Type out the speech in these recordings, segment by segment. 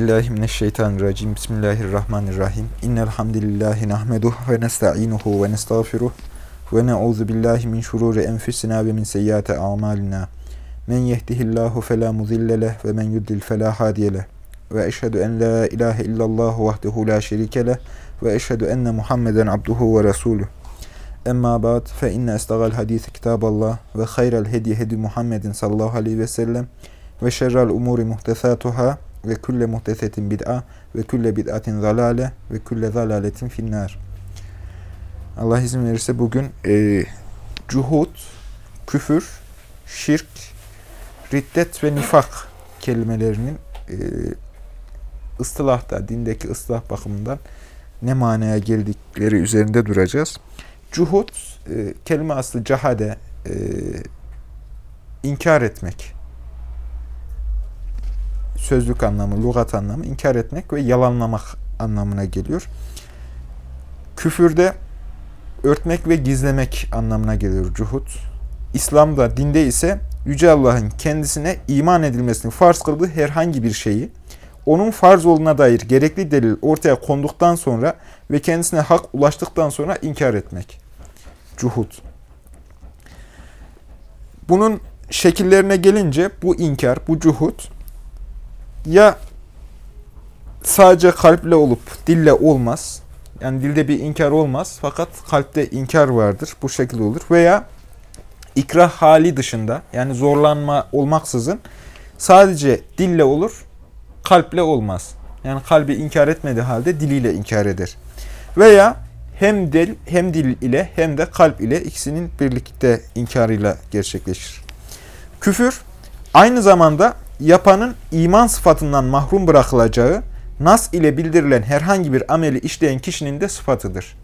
Euzubillahimineşşeytanirracim. Bismillahirrahmanirrahim. İnnel hamdelellahi nahmeduhu ve nestainuhu ve nestağfiruh ve na'udzu billahi min şururi enfusina ve min seyyiati a'malina. Men yehdihillahu fela mudille leh ve men yudlil fela hadiye. Ve eşhedü en la ilahe illallah vahdehu la şerike ve eşhedü enne Muhammeden abduhu ve resuluh. Emma ba'd fe inne estagal hadisi kitaballah ve hayral hedi hedi Muhammedin sallallahu aleyhi ve sellem ve şerrel umuri muhtesatuhâ ve külle muhtesetin bid'a ve külle bid'atin zalale ve külle zalaletin finnar. Allah izin verirse bugün e, cuhud, küfür, şirk, riddet ve nifak kelimelerinin e, ıstılahta, dindeki ıslah bakımından ne manaya geldikleri üzerinde duracağız. Cuhud, e, kelime aslı cahade, e, inkar etmek sözlük anlamı, lügat anlamı inkar etmek ve yalanlamak anlamına geliyor. Küfürde örtmek ve gizlemek anlamına geliyor cuhud. İslam'da, dinde ise Yüce Allah'ın kendisine iman edilmesini farz kıldığı herhangi bir şeyi, onun farz olduğuna dair gerekli delil ortaya konduktan sonra ve kendisine hak ulaştıktan sonra inkar etmek. Cuhud. Bunun şekillerine gelince bu inkar, bu cuhud, ya sadece kalple olup dille olmaz. Yani dilde bir inkar olmaz fakat kalpte inkar vardır. Bu şekilde olur. Veya ikrah hali dışında yani zorlanma olmaksızın sadece dille olur, kalple olmaz. Yani kalbi inkar etmediği halde diliyle inkar eder. Veya hem dil, hem dil ile hem de kalp ile ikisinin birlikte inkarıyla gerçekleşir. Küfür aynı zamanda yapanın iman sıfatından mahrum bırakılacağı, nas ile bildirilen herhangi bir ameli işleyen kişinin de sıfatıdır.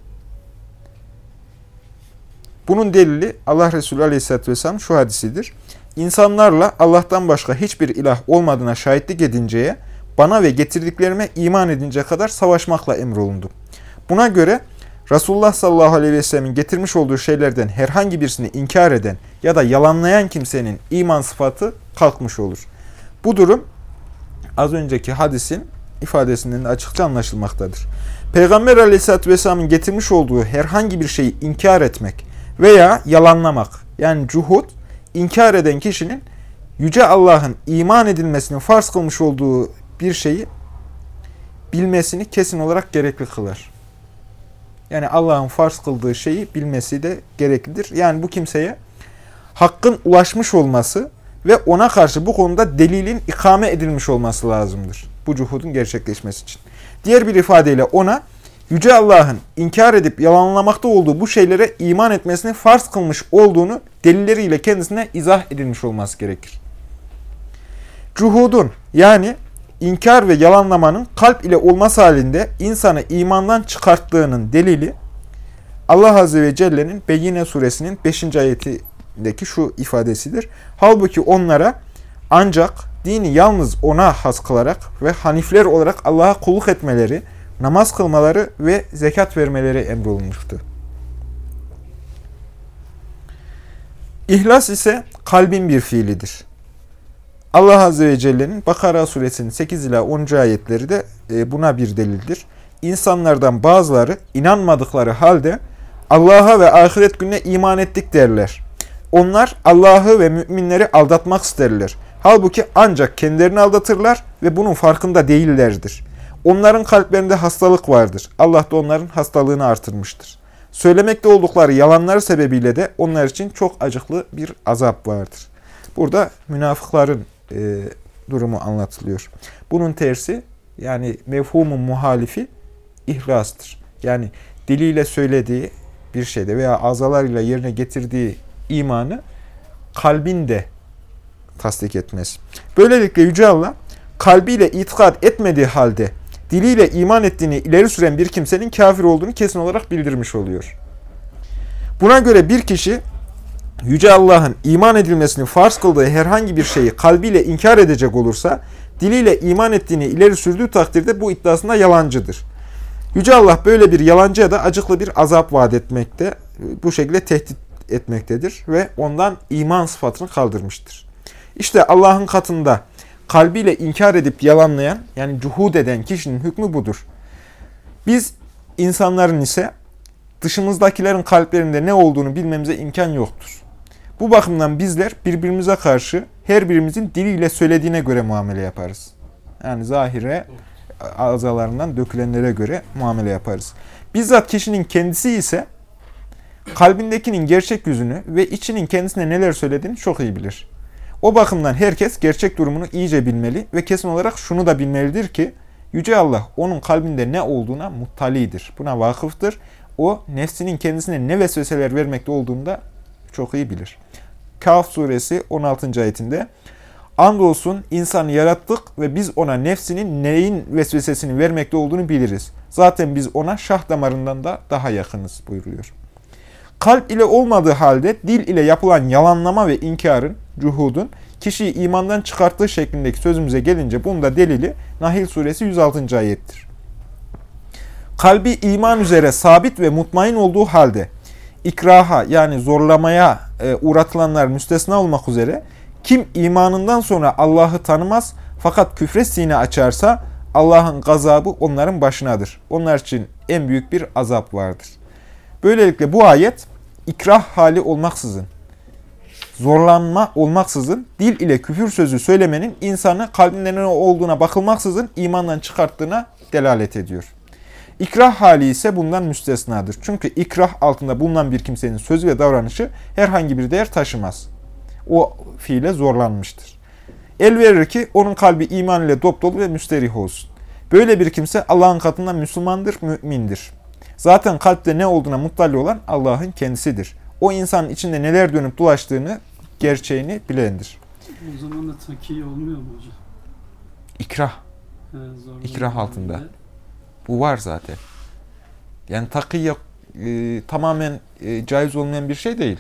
Bunun delili Allah Resulü Aleyhisselatü Vesselam şu hadisidir. İnsanlarla Allah'tan başka hiçbir ilah olmadığına şahitlik edinceye, bana ve getirdiklerime iman edince kadar savaşmakla emrolundum. Buna göre Resulullah sallallahu aleyhi ve sellemin getirmiş olduğu şeylerden herhangi birisini inkar eden ya da yalanlayan kimsenin iman sıfatı kalkmış olur. Bu durum az önceki hadisin ifadesinden de açıkça anlaşılmaktadır. Peygamber aleyhissalatü vesselamın getirmiş olduğu herhangi bir şeyi inkar etmek veya yalanlamak yani cuhud inkar eden kişinin Yüce Allah'ın iman edilmesini farz kılmış olduğu bir şeyi bilmesini kesin olarak gerekli kılar. Yani Allah'ın farz kıldığı şeyi bilmesi de gereklidir. Yani bu kimseye hakkın ulaşmış olması ve ona karşı bu konuda delilin ikame edilmiş olması lazımdır. Bu cuhudun gerçekleşmesi için. Diğer bir ifadeyle ona Yüce Allah'ın inkar edip yalanlamakta olduğu bu şeylere iman etmesini farz kılmış olduğunu delilleriyle kendisine izah edilmiş olması gerekir. Cuhudun yani inkar ve yalanlamanın kalp ile olması halinde insanı imandan çıkarttığının delili Allah Azze ve Celle'nin Beyyine suresinin 5. ayeti deki şu ifadesidir. Halbuki onlara ancak dini yalnız ona has kılarak ve hanifler olarak Allah'a kulluk etmeleri, namaz kılmaları ve zekat vermeleri emrolunmuştu. İhlas ise kalbin bir fiilidir. Allah Azze ve Celle'nin Bakara suresinin 8 ila 10. ayetleri de e, buna bir delildir. İnsanlardan bazıları inanmadıkları halde Allah'a ve ahiret gününe iman ettik derler. Onlar Allah'ı ve müminleri aldatmak isterler. Halbuki ancak kendilerini aldatırlar ve bunun farkında değillerdir. Onların kalplerinde hastalık vardır. Allah da onların hastalığını artırmıştır. Söylemekte oldukları yalanlar sebebiyle de onlar için çok acıklı bir azap vardır. Burada münafıkların e, durumu anlatılıyor. Bunun tersi yani mefhumun muhalifi ihlastır. Yani diliyle söylediği bir şeyde veya azalarıyla yerine getirdiği imanı kalbin de tasdik etmez. Böylelikle Yüce Allah kalbiyle itikat etmediği halde diliyle iman ettiğini ileri süren bir kimsenin kafir olduğunu kesin olarak bildirmiş oluyor. Buna göre bir kişi Yüce Allah'ın iman edilmesini farz kıldığı herhangi bir şeyi kalbiyle inkar edecek olursa, diliyle iman ettiğini ileri sürdüğü takdirde bu iddiasında yalancıdır. Yüce Allah böyle bir yalancıya da acıklı bir azap vaat etmekte, bu şekilde tehdit etmektedir ve ondan iman sıfatını kaldırmıştır. İşte Allah'ın katında kalbiyle inkar edip yalanlayan yani cuhud eden kişinin hükmü budur. Biz insanların ise dışımızdakilerin kalplerinde ne olduğunu bilmemize imkan yoktur. Bu bakımdan bizler birbirimize karşı her birimizin diliyle söylediğine göre muamele yaparız. Yani zahire azalarından dökülenlere göre muamele yaparız. Bizzat kişinin kendisi ise kalbindekinin gerçek yüzünü ve içinin kendisine neler söylediğini çok iyi bilir. O bakımdan herkes gerçek durumunu iyice bilmeli ve kesin olarak şunu da bilmelidir ki Yüce Allah onun kalbinde ne olduğuna muttalidir. Buna vakıftır. O nefsinin kendisine ne vesveseler vermekte olduğunu da çok iyi bilir. Kaf suresi 16. ayetinde Andolsun insanı yarattık ve biz ona nefsinin neyin vesvesesini vermekte olduğunu biliriz. Zaten biz ona şah damarından da daha yakınız buyuruyor. Kalp ile olmadığı halde dil ile yapılan yalanlama ve inkarın, cuhudun kişiyi imandan çıkarttığı şeklindeki sözümüze gelince bunun da delili Nahil suresi 106. ayettir. Kalbi iman üzere sabit ve mutmain olduğu halde ikraha yani zorlamaya e, uğratılanlar müstesna olmak üzere kim imanından sonra Allah'ı tanımaz fakat küfre sine açarsa Allah'ın gazabı onların başınadır. Onlar için en büyük bir azap vardır. Böylelikle bu ayet ikrah hali olmaksızın, zorlanma olmaksızın dil ile küfür sözü söylemenin insanı kalbinde ne olduğuna bakılmaksızın imandan çıkarttığına delalet ediyor. İkrah hali ise bundan müstesnadır. Çünkü ikrah altında bulunan bir kimsenin sözü ve davranışı herhangi bir değer taşımaz. O fiile zorlanmıştır. El verir ki onun kalbi iman ile dop ve müsterih olsun. Böyle bir kimse Allah'ın katında Müslümandır, mümindir. Zaten kalpte ne olduğuna muttali olan Allah'ın kendisidir. O insanın içinde neler dönüp dolaştığını, gerçeğini bilendir. O zaman da takiye olmuyor mu hocam? İkrah. He, İkrah altında. Bu var zaten. Yani takiye e, tamamen e, caiz olmayan bir şey değil.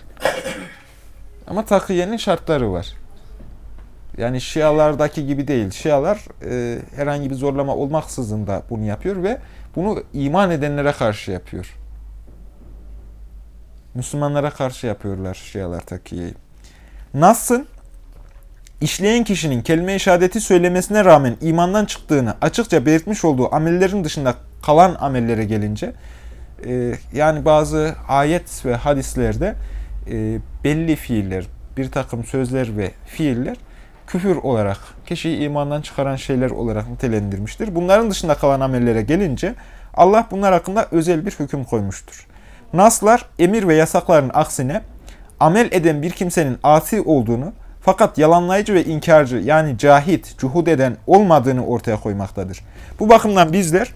Ama takiyenin şartları var. Yani Şialardaki gibi değil. Şialar e, herhangi bir zorlama olmaksızın da bunu yapıyor ve bunu iman edenlere karşı yapıyor. Müslümanlara karşı yapıyorlar Şialar takiyeyi. Nas'ın işleyen kişinin kelime-i şehadeti söylemesine rağmen imandan çıktığını açıkça belirtmiş olduğu amellerin dışında kalan amellere gelince e, yani bazı ayet ve hadislerde e, belli fiiller, bir takım sözler ve fiiller küfür olarak, kişiyi imandan çıkaran şeyler olarak nitelendirmiştir. Bunların dışında kalan amellere gelince Allah bunlar hakkında özel bir hüküm koymuştur. Naslar emir ve yasakların aksine amel eden bir kimsenin asi olduğunu fakat yalanlayıcı ve inkarcı yani cahit, cuhud eden olmadığını ortaya koymaktadır. Bu bakımdan bizler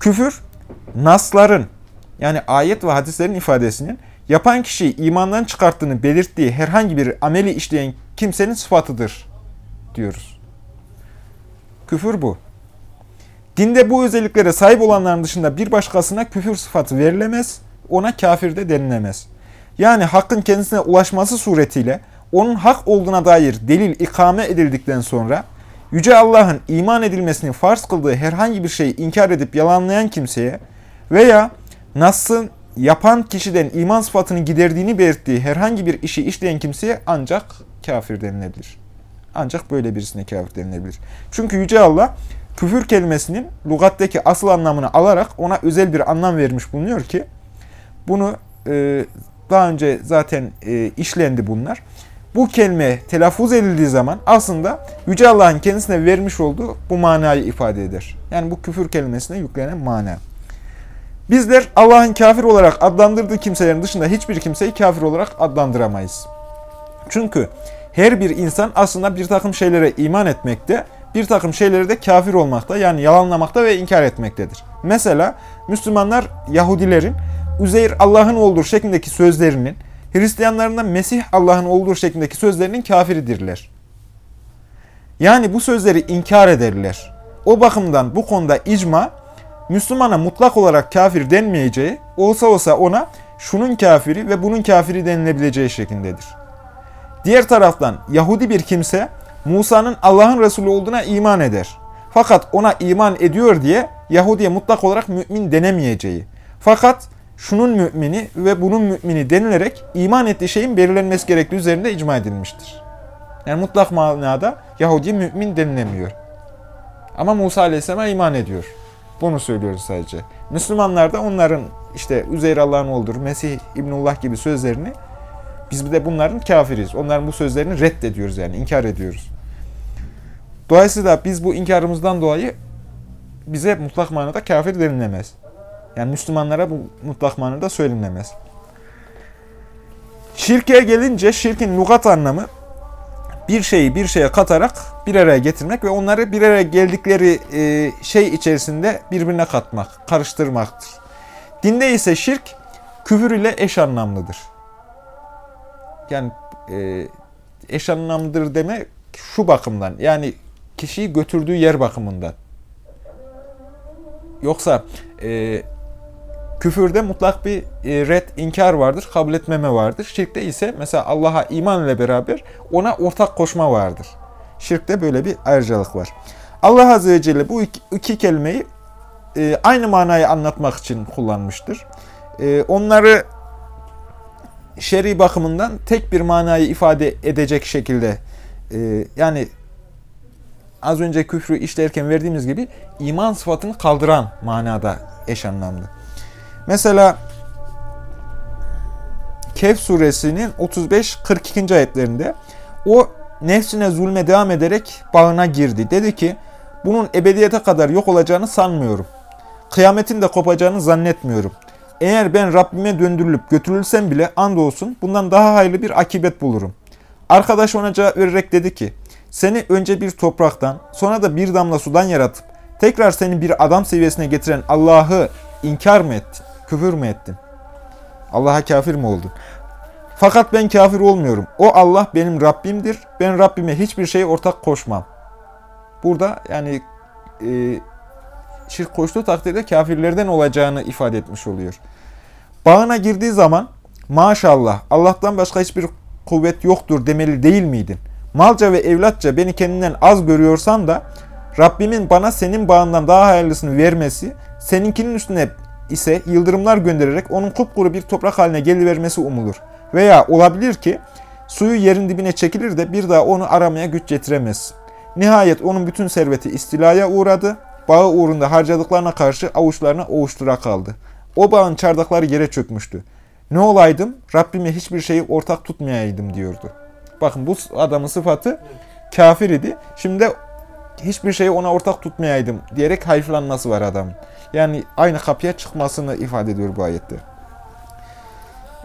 küfür nasların yani ayet ve hadislerin ifadesinin yapan kişiyi imandan çıkarttığını belirttiği herhangi bir ameli işleyen kimsenin sıfatıdır diyoruz. Küfür bu. Dinde bu özelliklere sahip olanların dışında bir başkasına küfür sıfatı verilemez, ona kafir de denilemez. Yani hakkın kendisine ulaşması suretiyle onun hak olduğuna dair delil ikame edildikten sonra Yüce Allah'ın iman edilmesini farz kıldığı herhangi bir şeyi inkar edip yalanlayan kimseye veya Nas'ın yapan kişiden iman sıfatını giderdiğini belirttiği herhangi bir işi işleyen kimseye ancak kafir denilebilir. Ancak böyle birisine kafir denilebilir. Çünkü Yüce Allah küfür kelimesinin lugattaki asıl anlamını alarak ona özel bir anlam vermiş bulunuyor ki bunu e, daha önce zaten e, işlendi bunlar. Bu kelime telaffuz edildiği zaman aslında Yüce Allah'ın kendisine vermiş olduğu bu manayı ifade eder. Yani bu küfür kelimesine yüklenen mana. Bizler Allah'ın kafir olarak adlandırdığı kimselerin dışında hiçbir kimseyi kafir olarak adlandıramayız. Çünkü her bir insan aslında bir takım şeylere iman etmekte, bir takım şeyleri de kafir olmakta yani yalanlamakta ve inkar etmektedir. Mesela Müslümanlar Yahudilerin Üzeyr Allah'ın olduğu şeklindeki sözlerinin, Hristiyanların da Mesih Allah'ın olduğu şeklindeki sözlerinin kafiridirler. Yani bu sözleri inkar ederler. O bakımdan bu konuda icma, Müslümana mutlak olarak kafir denmeyeceği, olsa olsa ona şunun kafiri ve bunun kafiri denilebileceği şeklindedir. Diğer taraftan Yahudi bir kimse Musa'nın Allah'ın Resulü olduğuna iman eder. Fakat ona iman ediyor diye Yahudi'ye mutlak olarak mümin denemeyeceği. Fakat şunun mümini ve bunun mümini denilerek iman ettiği şeyin belirlenmesi gerektiği üzerinde icma edilmiştir. Yani mutlak manada Yahudi mümin denilemiyor. Ama Musa Aleyhisselam'a iman ediyor. Bunu söylüyoruz sadece. Müslümanlar da onların işte Üzeyr Allah'ın oğludur, Mesih İbnullah gibi sözlerini biz de bunların kafiriz. Onların bu sözlerini reddediyoruz yani, inkar ediyoruz. Dolayısıyla biz bu inkarımızdan dolayı bize mutlak manada kafir denilemez. Yani Müslümanlara bu mutlak manada söylenemez. Şirke gelince şirkin lugat anlamı bir şeyi bir şeye katarak bir araya getirmek ve onları bir araya geldikleri e, şey içerisinde birbirine katmak, karıştırmaktır. Dinde ise şirk küfür ile eş anlamlıdır. Yani e, eş anlamlıdır deme şu bakımdan yani kişiyi götürdüğü yer bakımından. Yoksa e, küfürde mutlak bir e, red, inkar vardır, kabul etmeme vardır. Şirkte ise mesela Allah'a iman ile beraber ona ortak koşma vardır. Şirkte böyle bir ayrıcalık var. Allah Azze ve Celle bu iki, iki kelimeyi e, aynı manayı anlatmak için kullanmıştır. E, onları şer'i bakımından tek bir manayı ifade edecek şekilde e, yani az önce küfrü işlerken verdiğimiz gibi iman sıfatını kaldıran manada eş anlamlı. Mesela Kehf suresinin 35-42. ayetlerinde o nefsine zulme devam ederek bağına girdi. Dedi ki bunun ebediyete kadar yok olacağını sanmıyorum. Kıyametin de kopacağını zannetmiyorum. Eğer ben Rabbime döndürülüp götürülsem bile andolsun bundan daha hayırlı bir akibet bulurum. Arkadaş ona cevap vererek dedi ki seni önce bir topraktan sonra da bir damla sudan yaratıp tekrar seni bir adam seviyesine getiren Allah'ı inkar mı ettin? Küfür mü ettin? Allah'a kafir mi oldun? Fakat ben kafir olmuyorum. O Allah benim Rabbimdir. Ben Rabbime hiçbir şeye ortak koşmam. Burada yani e, şirk koştuğu takdirde kafirlerden olacağını ifade etmiş oluyor. Bağına girdiği zaman maşallah Allah'tan başka hiçbir kuvvet yoktur demeli değil miydin? Malca ve evlatça beni kendinden az görüyorsan da Rabbimin bana senin bağından daha hayırlısını vermesi, seninkinin üstüne ise yıldırımlar göndererek onun kupkuru bir toprak haline gelivermesi umulur. Veya olabilir ki suyu yerin dibine çekilir de bir daha onu aramaya güç getiremez. Nihayet onun bütün serveti istilaya uğradı. Bağı uğrunda harcadıklarına karşı avuçlarına ovuştura kaldı. O bağın çardakları yere çökmüştü. Ne olaydım? Rabbime hiçbir şeyi ortak tutmayaydım diyordu. Bakın bu adamın sıfatı kafir idi. Şimdi hiçbir şeyi ona ortak tutmayaydım diyerek hayıflanması var adamın. Yani aynı kapıya çıkmasını ifade ediyor bu ayette.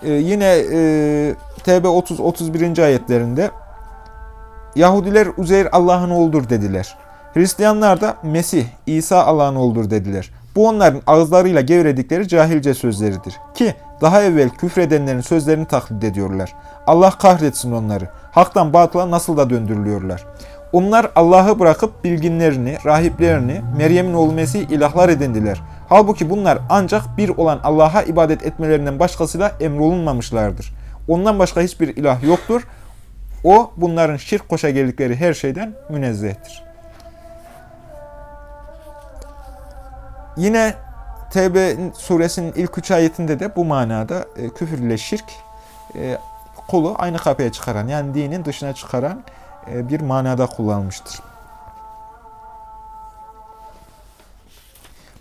Ee, yine e, TB 30-31. ayetlerinde Yahudiler Uzeyr Allah'ın oğludur dediler. Hristiyanlar da Mesih, İsa Allah'ın oğludur dediler. Bu onların ağızlarıyla gevredikleri cahilce sözleridir. Ki daha evvel küfredenlerin sözlerini taklit ediyorlar. Allah kahretsin onları. Haktan batıla nasıl da döndürülüyorlar. Onlar Allah'ı bırakıp bilginlerini, rahiplerini, Meryem'in oğlu Mesih ilahlar edindiler. Halbuki bunlar ancak bir olan Allah'a ibadet etmelerinden başkasıyla emrolunmamışlardır. Ondan başka hiçbir ilah yoktur. O bunların şirk koşa geldikleri her şeyden münezzehtir. Yine Tevbe suresinin ilk üç ayetinde de bu manada e, küfür ile şirk e, kulu aynı kapıya çıkaran yani dinin dışına çıkaran e, bir manada kullanılmıştır.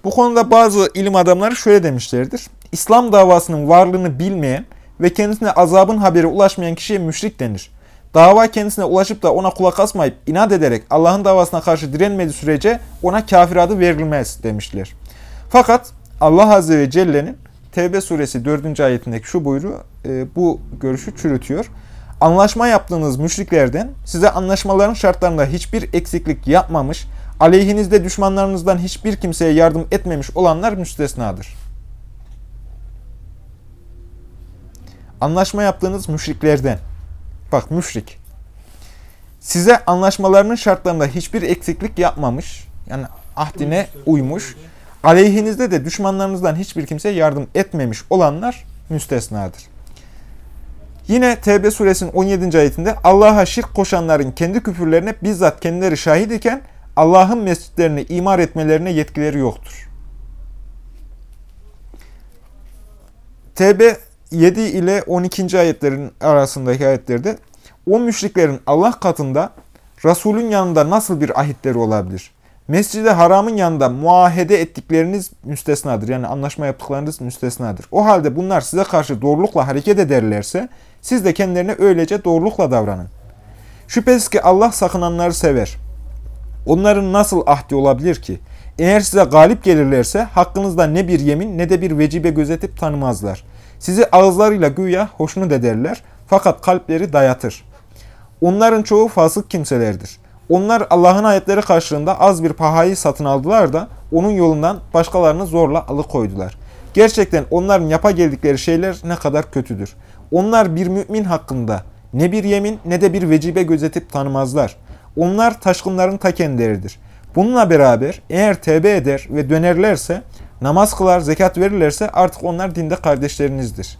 Bu konuda bazı ilim adamları şöyle demişlerdir. İslam davasının varlığını bilmeyen ve kendisine azabın haberi ulaşmayan kişiye müşrik denir. Dava kendisine ulaşıp da ona kulak asmayıp inat ederek Allah'ın davasına karşı direnmediği sürece ona kafir adı verilmez demişler. Fakat Allah Azze ve Celle'nin Tevbe suresi 4. ayetindeki şu buyruğu e, bu görüşü çürütüyor. Anlaşma yaptığınız müşriklerden size anlaşmaların şartlarında hiçbir eksiklik yapmamış, aleyhinizde düşmanlarınızdan hiçbir kimseye yardım etmemiş olanlar müstesnadır. Anlaşma yaptığınız müşriklerden, bak müşrik, size anlaşmalarının şartlarında hiçbir eksiklik yapmamış, yani ahdine uymuş, aleyhinizde de düşmanlarınızdan hiçbir kimseye yardım etmemiş olanlar müstesnadır. Yine Tevbe suresinin 17. ayetinde Allah'a şirk koşanların kendi küfürlerine bizzat kendileri şahit iken Allah'ın mescitlerini imar etmelerine yetkileri yoktur. Tevbe 7 ile 12. ayetlerin arasındaki ayetlerde O müşriklerin Allah katında Resulün yanında nasıl bir ahitleri olabilir? Mescid-i Haram'ın yanında muahede ettikleriniz müstesnadır. Yani anlaşma yaptıklarınız müstesnadır. O halde bunlar size karşı doğrulukla hareket ederlerse siz de kendilerine öylece doğrulukla davranın. Şüphesiz ki Allah sakınanları sever. Onların nasıl ahdi olabilir ki? Eğer size galip gelirlerse hakkınızda ne bir yemin ne de bir vecibe gözetip tanımazlar. Sizi ağızlarıyla güya hoşnut ederler fakat kalpleri dayatır. Onların çoğu fasık kimselerdir. Onlar Allah'ın ayetleri karşılığında az bir pahayı satın aldılar da onun yolundan başkalarını zorla alıkoydular. Gerçekten onların yapa geldikleri şeyler ne kadar kötüdür. Onlar bir mümin hakkında ne bir yemin ne de bir vecibe gözetip tanımazlar. Onlar taşkınların ta kendileridir. Bununla beraber eğer tevbe eder ve dönerlerse, namaz kılar, zekat verirlerse artık onlar dinde kardeşlerinizdir.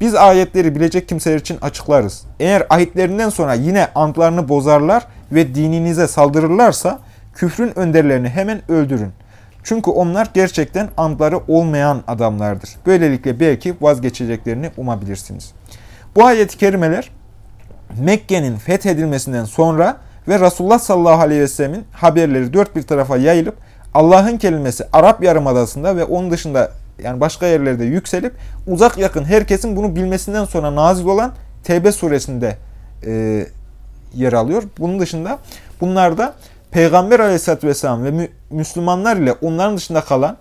Biz ayetleri bilecek kimseler için açıklarız. Eğer ayetlerinden sonra yine antlarını bozarlar ve dininize saldırırlarsa küfrün önderlerini hemen öldürün. Çünkü onlar gerçekten antları olmayan adamlardır. Böylelikle belki vazgeçeceklerini umabilirsiniz. Bu ayet-i kerimeler Mekke'nin fethedilmesinden sonra ve Resulullah sallallahu aleyhi ve sellemin haberleri dört bir tarafa yayılıp Allah'ın kelimesi Arap Yarımadası'nda ve onun dışında yani başka yerlerde yükselip uzak yakın herkesin bunu bilmesinden sonra nazil olan Tevbe suresinde e, yer alıyor. Bunun dışında bunlar da Peygamber aleyhissalatü vesselam ve mü Müslümanlar ile onların dışında kalan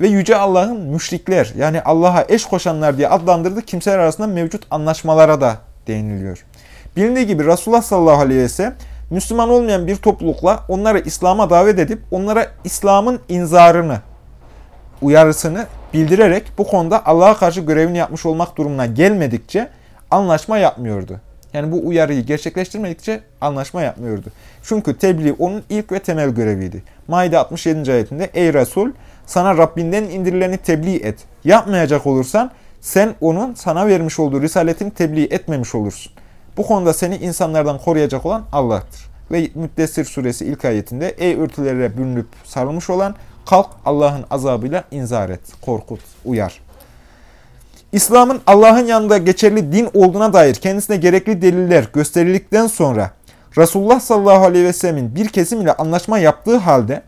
ve Yüce Allah'ın müşrikler yani Allah'a eş koşanlar diye adlandırdığı kimseler arasında mevcut anlaşmalara da değiniliyor. Bilindiği gibi Resulullah sallallahu aleyhi ve sellem Müslüman olmayan bir toplulukla onları İslam'a davet edip onlara İslam'ın inzarını, uyarısını bildirerek bu konuda Allah'a karşı görevini yapmış olmak durumuna gelmedikçe anlaşma yapmıyordu. Yani bu uyarıyı gerçekleştirmedikçe anlaşma yapmıyordu. Çünkü tebliğ onun ilk ve temel göreviydi. Maide 67. ayetinde Ey Resul sana Rabbinden indirileni tebliğ et. Yapmayacak olursan sen onun sana vermiş olduğu risaletini tebliğ etmemiş olursun. Bu konuda seni insanlardan koruyacak olan Allah'tır. Ve Müddessir suresi ilk ayetinde ey örtülere bürünüp sarılmış olan kalk Allah'ın azabıyla inzar et, korkut, uyar. İslam'ın Allah'ın yanında geçerli din olduğuna dair kendisine gerekli deliller gösterildikten sonra Resulullah sallallahu aleyhi ve sellemin bir kesim ile anlaşma yaptığı halde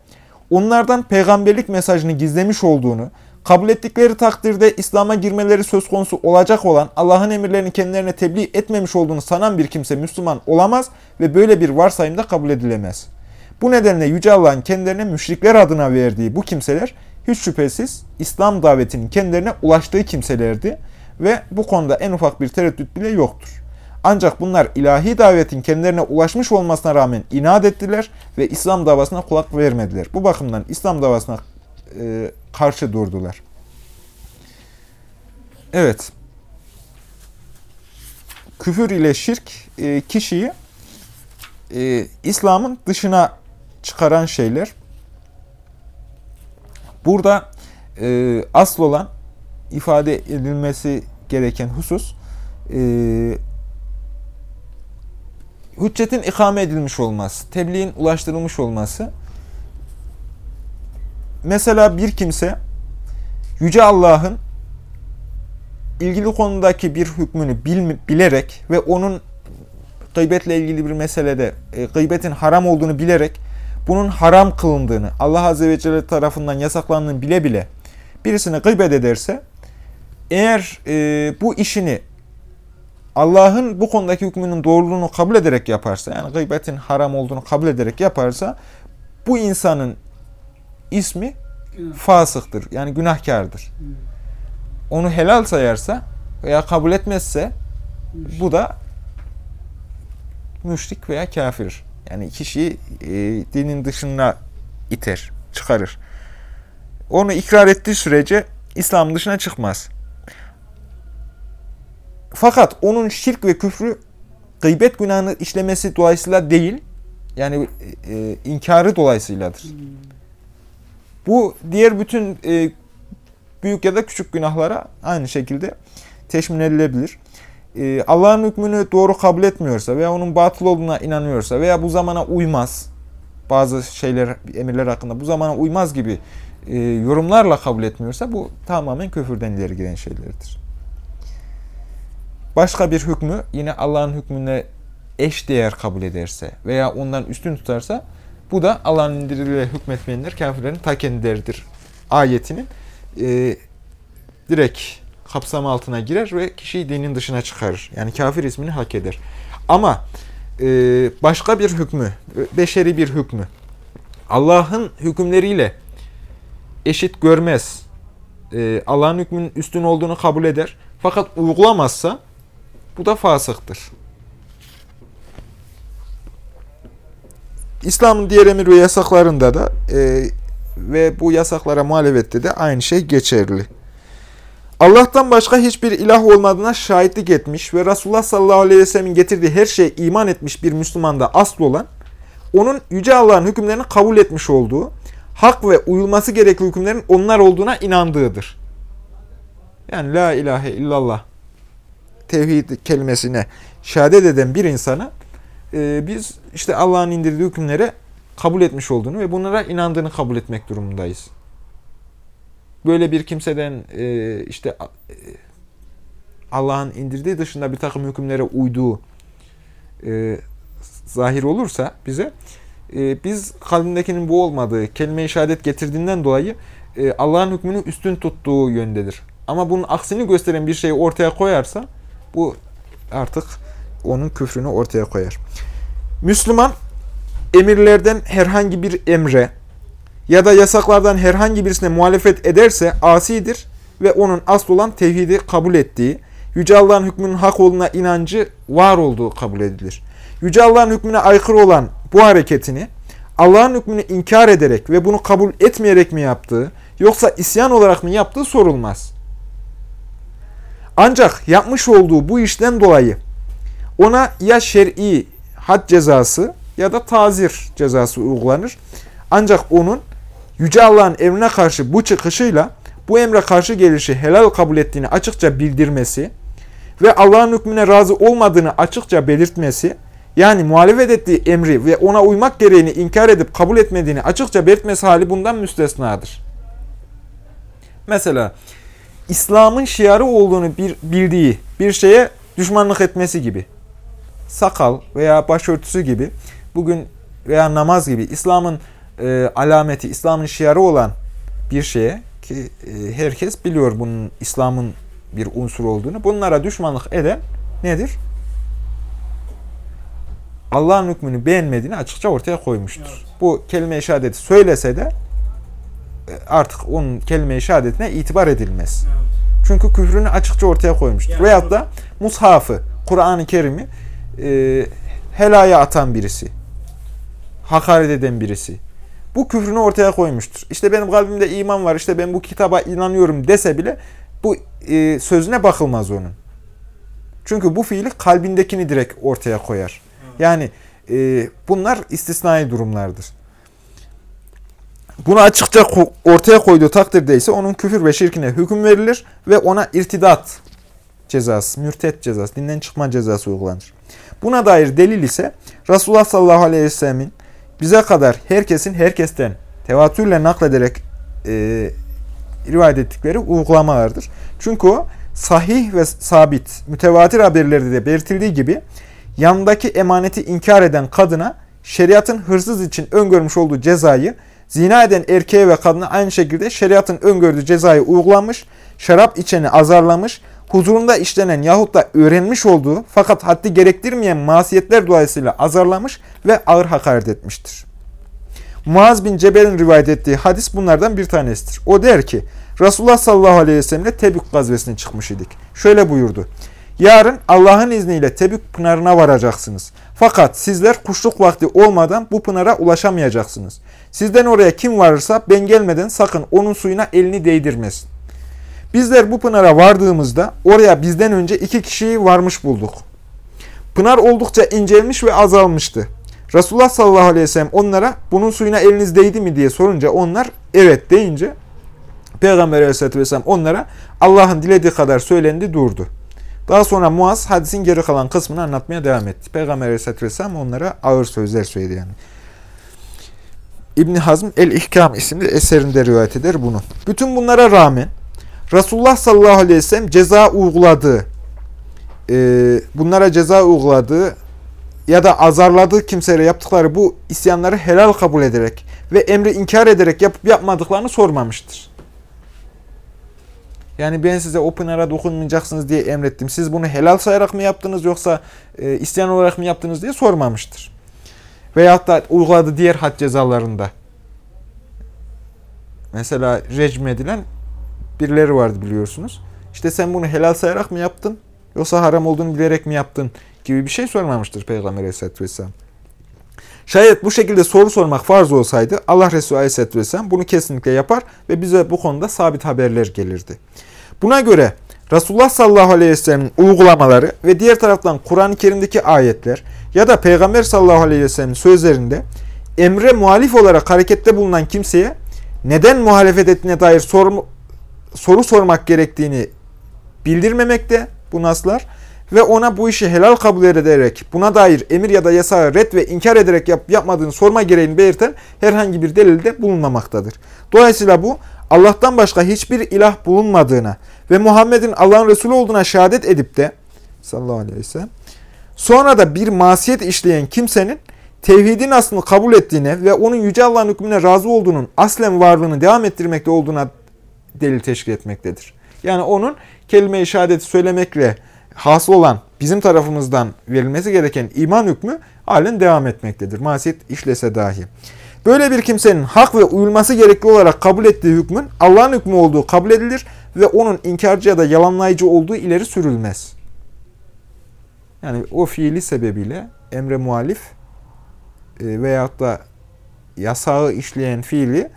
onlardan peygamberlik mesajını gizlemiş olduğunu, kabul ettikleri takdirde İslam'a girmeleri söz konusu olacak olan Allah'ın emirlerini kendilerine tebliğ etmemiş olduğunu sanan bir kimse Müslüman olamaz ve böyle bir varsayımda kabul edilemez. Bu nedenle Yüce Allah'ın kendilerine müşrikler adına verdiği bu kimseler hiç şüphesiz İslam davetinin kendilerine ulaştığı kimselerdi ve bu konuda en ufak bir tereddüt bile yoktur. Ancak bunlar ilahi davetin kendilerine ulaşmış olmasına rağmen inat ettiler ve İslam davasına kulak vermediler. Bu bakımdan İslam davasına e, karşı durdular. Evet. Küfür ile şirk e, kişiyi e, İslam'ın dışına çıkaran şeyler. Burada e, asıl olan ifade edilmesi gereken husus e, hüccetin ikame edilmiş olması, tebliğin ulaştırılmış olması. Mesela bir kimse Yüce Allah'ın ilgili konudaki bir hükmünü bil, bilerek ve onun gıybetle ilgili bir meselede e, gıybetin haram olduğunu bilerek bunun haram kılındığını, Allah Azze ve Celle tarafından yasaklandığını bile bile birisine gıybet ederse, eğer e, bu işini Allah'ın bu konudaki hükmünün doğruluğunu kabul ederek yaparsa, yani gıybetin haram olduğunu kabul ederek yaparsa, bu insanın ismi fasıktır, yani günahkardır. Onu helal sayarsa veya kabul etmezse, bu da müşrik veya kafir. Yani kişiyi e, dinin dışına iter, çıkarır. Onu ikrar ettiği sürece İslam dışına çıkmaz. Fakat onun şirk ve küfrü gıybet günahını işlemesi dolayısıyla değil, yani e, inkarı dolayısıyladır. Bu diğer bütün e, büyük ya da küçük günahlara aynı şekilde teşmin edilebilir. E, Allah'ın hükmünü doğru kabul etmiyorsa veya onun batıl olduğuna inanıyorsa veya bu zamana uymaz, bazı şeyler, emirler hakkında bu zamana uymaz gibi e, yorumlarla kabul etmiyorsa bu tamamen küfürden ileri giden şeylerdir. Başka bir hükmü yine Allah'ın hükmüne eş değer kabul ederse veya ondan üstün tutarsa bu da Allah'ın indirdiğiyle hükmetmeyenler kafirlerin ta kendileridir ayetinin e, direkt kapsam altına girer ve kişiyi dinin dışına çıkarır. Yani kafir ismini hak eder. Ama e, başka bir hükmü, beşeri bir hükmü Allah'ın hükümleriyle eşit görmez. E, Allah'ın hükmünün üstün olduğunu kabul eder. Fakat uygulamazsa bu da fasıktır. İslam'ın diğer emir ve yasaklarında da e, ve bu yasaklara muhalefette de aynı şey geçerli. Allah'tan başka hiçbir ilah olmadığına şahitlik etmiş ve Resulullah sallallahu aleyhi ve sellemin getirdiği her şeye iman etmiş bir Müslümanda asıl olan, onun Yüce Allah'ın hükümlerini kabul etmiş olduğu, hak ve uyulması gerekli hükümlerin onlar olduğuna inandığıdır. Yani la ilahe illallah tevhid kelimesine şehadet eden bir insana e, biz işte Allah'ın indirdiği hükümlere kabul etmiş olduğunu ve bunlara inandığını kabul etmek durumundayız. Böyle bir kimseden e, işte e, Allah'ın indirdiği dışında bir takım hükümlere uyduğu e, zahir olursa bize e, biz kalbindekinin bu olmadığı, kelime-i şehadet getirdiğinden dolayı e, Allah'ın hükmünü üstün tuttuğu yöndedir. Ama bunun aksini gösteren bir şeyi ortaya koyarsa bu artık onun küfrünü ortaya koyar. Müslüman emirlerden herhangi bir emre ya da yasaklardan herhangi birisine muhalefet ederse asidir ve onun asıl olan tevhidi kabul ettiği, Yüce Allah'ın hükmünün hak olduğuna inancı var olduğu kabul edilir. Yüce Allah'ın hükmüne aykırı olan bu hareketini Allah'ın hükmünü inkar ederek ve bunu kabul etmeyerek mi yaptığı yoksa isyan olarak mı yaptığı sorulmaz. Ancak yapmış olduğu bu işten dolayı ona ya şer'i had cezası ya da tazir cezası uygulanır. Ancak onun Yüce Allah'ın emrine karşı bu çıkışıyla bu emre karşı gelişi helal kabul ettiğini açıkça bildirmesi ve Allah'ın hükmüne razı olmadığını açıkça belirtmesi, yani muhalefet ettiği emri ve ona uymak gereğini inkar edip kabul etmediğini açıkça belirtmesi hali bundan müstesnadır. Mesela İslam'ın şiarı olduğunu bir, bildiği bir şeye düşmanlık etmesi gibi. Sakal veya başörtüsü gibi bugün veya namaz gibi İslam'ın e, alameti, İslam'ın şiarı olan bir şeye ki e, herkes biliyor bunun İslam'ın bir unsur olduğunu. Bunlara düşmanlık eden nedir? Allah'ın hükmünü beğenmediğini açıkça ortaya koymuştur. Evet. Bu kelime-i şehadeti söylese de e, artık onun kelime-i şehadetine itibar edilmez. Evet. Çünkü küfrünü açıkça ortaya koymuştur. Yani, Veyahut da mushafı, Kur'an-ı Kerim'i e, helaya atan birisi, hakaret eden birisi, bu küfrünü ortaya koymuştur. İşte benim kalbimde iman var, işte ben bu kitaba inanıyorum dese bile bu e, sözüne bakılmaz onun. Çünkü bu fiili kalbindekini direkt ortaya koyar. Yani e, bunlar istisnai durumlardır. Bunu açıkça ortaya koyduğu takdirde ise onun küfür ve şirkine hüküm verilir ve ona irtidat cezası, mürtet cezası, dinden çıkma cezası uygulanır. Buna dair delil ise Resulullah sallallahu aleyhi ve sellemin bize kadar herkesin herkesten tevatürle naklederek e, rivayet ettikleri uygulamalardır. Çünkü o sahih ve sabit, mütevatir haberlerde de belirtildiği gibi yanındaki emaneti inkar eden kadına şeriatın hırsız için öngörmüş olduğu cezayı zina eden erkeğe ve kadına aynı şekilde şeriatın öngördüğü cezayı uygulanmış, şarap içeni azarlamış, huzurunda işlenen yahut da öğrenmiş olduğu fakat haddi gerektirmeyen masiyetler dolayısıyla azarlamış ve ağır hakaret etmiştir. Muaz bin Cebel'in rivayet ettiği hadis bunlardan bir tanesidir. O der ki, Resulullah sallallahu aleyhi ve sellemle Tebük gazvesine çıkmış idik. Şöyle buyurdu. Yarın Allah'ın izniyle Tebük pınarına varacaksınız. Fakat sizler kuşluk vakti olmadan bu pınara ulaşamayacaksınız. Sizden oraya kim varırsa ben gelmeden sakın onun suyuna elini değdirmesin. Bizler bu pınara vardığımızda oraya bizden önce iki kişiyi varmış bulduk. Pınar oldukça incelmiş ve azalmıştı. Resulullah sallallahu aleyhi ve sellem onlara bunun suyuna eliniz değdi mi diye sorunca onlar evet deyince Peygamber aleyhissalatü vesselam onlara Allah'ın dilediği kadar söylendi durdu. Daha sonra Muaz hadisin geri kalan kısmını anlatmaya devam etti. Peygamber aleyhissalatü vesselam onlara ağır sözler söyledi yani. İbni Hazm El-İhkam isimli eserinde rivayet eder bunu. Bütün bunlara rağmen Resulullah sallallahu aleyhi ve sellem ceza uyguladığı, e, bunlara ceza uyguladığı ya da azarladığı kimselere yaptıkları bu isyanları helal kabul ederek ve emri inkar ederek yapıp yapmadıklarını sormamıştır. Yani ben size o pınara dokunmayacaksınız diye emrettim. Siz bunu helal sayarak mı yaptınız yoksa e, isyan olarak mı yaptınız diye sormamıştır. Veyahut da uyguladığı diğer had cezalarında. Mesela recm edilen birileri vardı biliyorsunuz. İşte sen bunu helal sayarak mı yaptın yoksa haram olduğunu bilerek mi yaptın gibi bir şey sormamıştır Peygamber Aleyhisselatü Vesselam. Şayet bu şekilde soru sormak farz olsaydı Allah Resulü Aleyhisselatü Vesselam bunu kesinlikle yapar ve bize bu konuda sabit haberler gelirdi. Buna göre Resulullah sallallahu aleyhi ve sellem'in uygulamaları ve diğer taraftan Kur'an-ı Kerim'deki ayetler ya da Peygamber sallallahu aleyhi ve sellem'in sözlerinde emre muhalif olarak harekette bulunan kimseye neden muhalefet ettiğine dair soru, soru sormak gerektiğini bildirmemekte bu naslar ve ona bu işi helal kabul ederek buna dair emir ya da yasağı red ve inkar ederek yap, yapmadığını sorma gereğini belirten herhangi bir delilde bulunmamaktadır. Dolayısıyla bu Allah'tan başka hiçbir ilah bulunmadığına ve Muhammed'in Allah'ın Resulü olduğuna şehadet edip de sallallahu aleyhi ve sellem sonra da bir masiyet işleyen kimsenin tevhidin aslını kabul ettiğine ve onun Yüce Allah'ın hükmüne razı olduğunun aslen varlığını devam ettirmekte olduğuna delil teşkil etmektedir. Yani onun kelime-i şehadeti söylemekle hasıl olan bizim tarafımızdan verilmesi gereken iman hükmü halen devam etmektedir. Masiyet işlese dahi. Böyle bir kimsenin hak ve uyulması gerekli olarak kabul ettiği hükmün Allah'ın hükmü olduğu kabul edilir ve onun inkarcı ya da yalanlayıcı olduğu ileri sürülmez. Yani o fiili sebebiyle emre muhalif e, veyahut da yasağı işleyen fiili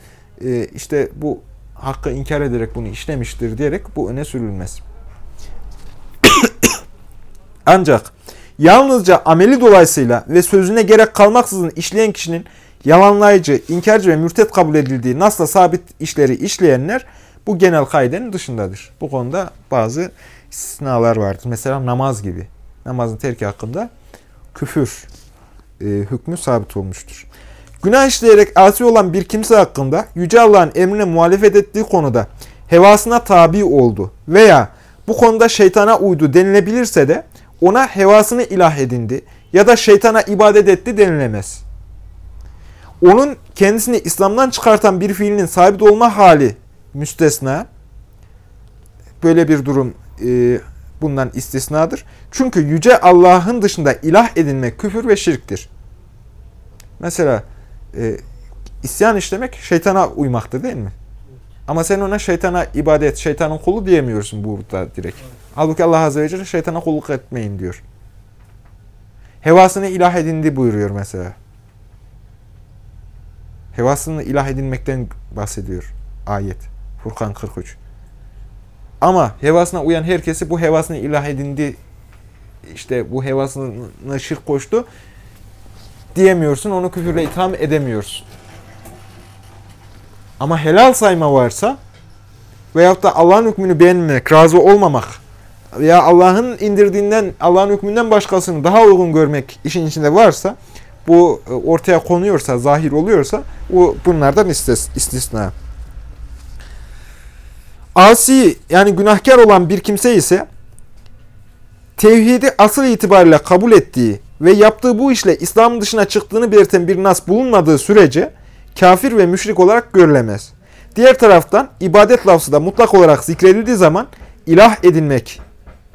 e, işte bu hakkı inkar ederek bunu işlemiştir diyerek bu öne sürülmez. Ancak yalnızca ameli dolayısıyla ve sözüne gerek kalmaksızın işleyen kişinin yalanlayıcı, inkarcı ve mürtet kabul edildiği nasla sabit işleri işleyenler bu genel kaidenin dışındadır. Bu konuda bazı istisnalar vardır. Mesela namaz gibi. Namazın terki hakkında küfür e, hükmü sabit olmuştur. Günah işleyerek asi olan bir kimse hakkında Yüce Allah'ın emrine muhalefet ettiği konuda hevasına tabi oldu veya bu konuda şeytana uydu denilebilirse de ona hevasını ilah edindi ya da şeytana ibadet etti denilemez. Onun kendisini İslam'dan çıkartan bir fiilinin sabit olma hali müstesna. Böyle bir durum e, bundan istisnadır. Çünkü Yüce Allah'ın dışında ilah edinmek küfür ve şirktir. Mesela e, isyan işlemek şeytana uymaktır değil mi? Ama sen ona şeytana ibadet, şeytanın kulu diyemiyorsun burada direkt. Halbuki Allah Azze ve Celle şeytana kulluk etmeyin diyor. Hevasını ilah edindi buyuruyor mesela. Hevasını ilah edinmekten bahsediyor ayet. Furkan 43. Ama hevasına uyan herkesi bu hevasını ilah edindi, işte bu hevasını şirk koştu diyemiyorsun. Onu küfürle itham edemiyorsun. Ama helal sayma varsa veyahut da Allah'ın hükmünü beğenmemek, razı olmamak veya Allah'ın indirdiğinden, Allah'ın hükmünden başkasını daha uygun görmek işin içinde varsa, bu ortaya konuyorsa, zahir oluyorsa bu bunlardan istisna. Asi yani günahkar olan bir kimse ise tevhidi asıl itibariyle kabul ettiği ve yaptığı bu işle İslam'ın dışına çıktığını belirten bir nas bulunmadığı sürece kafir ve müşrik olarak görülemez. Diğer taraftan ibadet lafzı da mutlak olarak zikredildiği zaman ilah edinmek,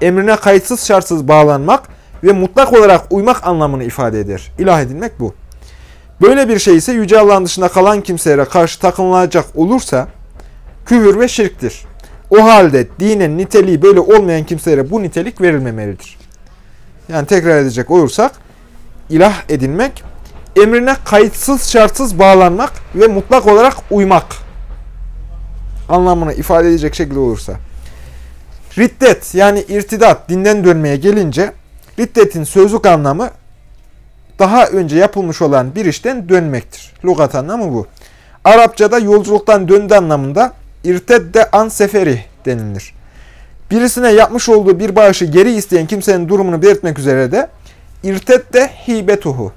emrine kayıtsız şartsız bağlanmak ve mutlak olarak uymak anlamını ifade eder. İlah edinmek bu. Böyle bir şey ise Yüce Allah'ın dışında kalan kimselere karşı takınılacak olursa küfür ve şirktir. O halde dinin niteliği böyle olmayan kimselere bu nitelik verilmemelidir. Yani tekrar edecek olursak ilah edinmek, emrine kayıtsız şartsız bağlanmak ve mutlak olarak uymak anlamını ifade edecek şekilde olursa. Riddet yani irtidat, dinden dönmeye gelince riddetin sözlük anlamı daha önce yapılmış olan bir işten dönmektir. Lugat anlamı bu. Arapçada yolculuktan döndü anlamında irtedde an seferi denilir. Birisine yapmış olduğu bir bağışı geri isteyen kimsenin durumunu belirtmek üzere de irtedde hibetuhu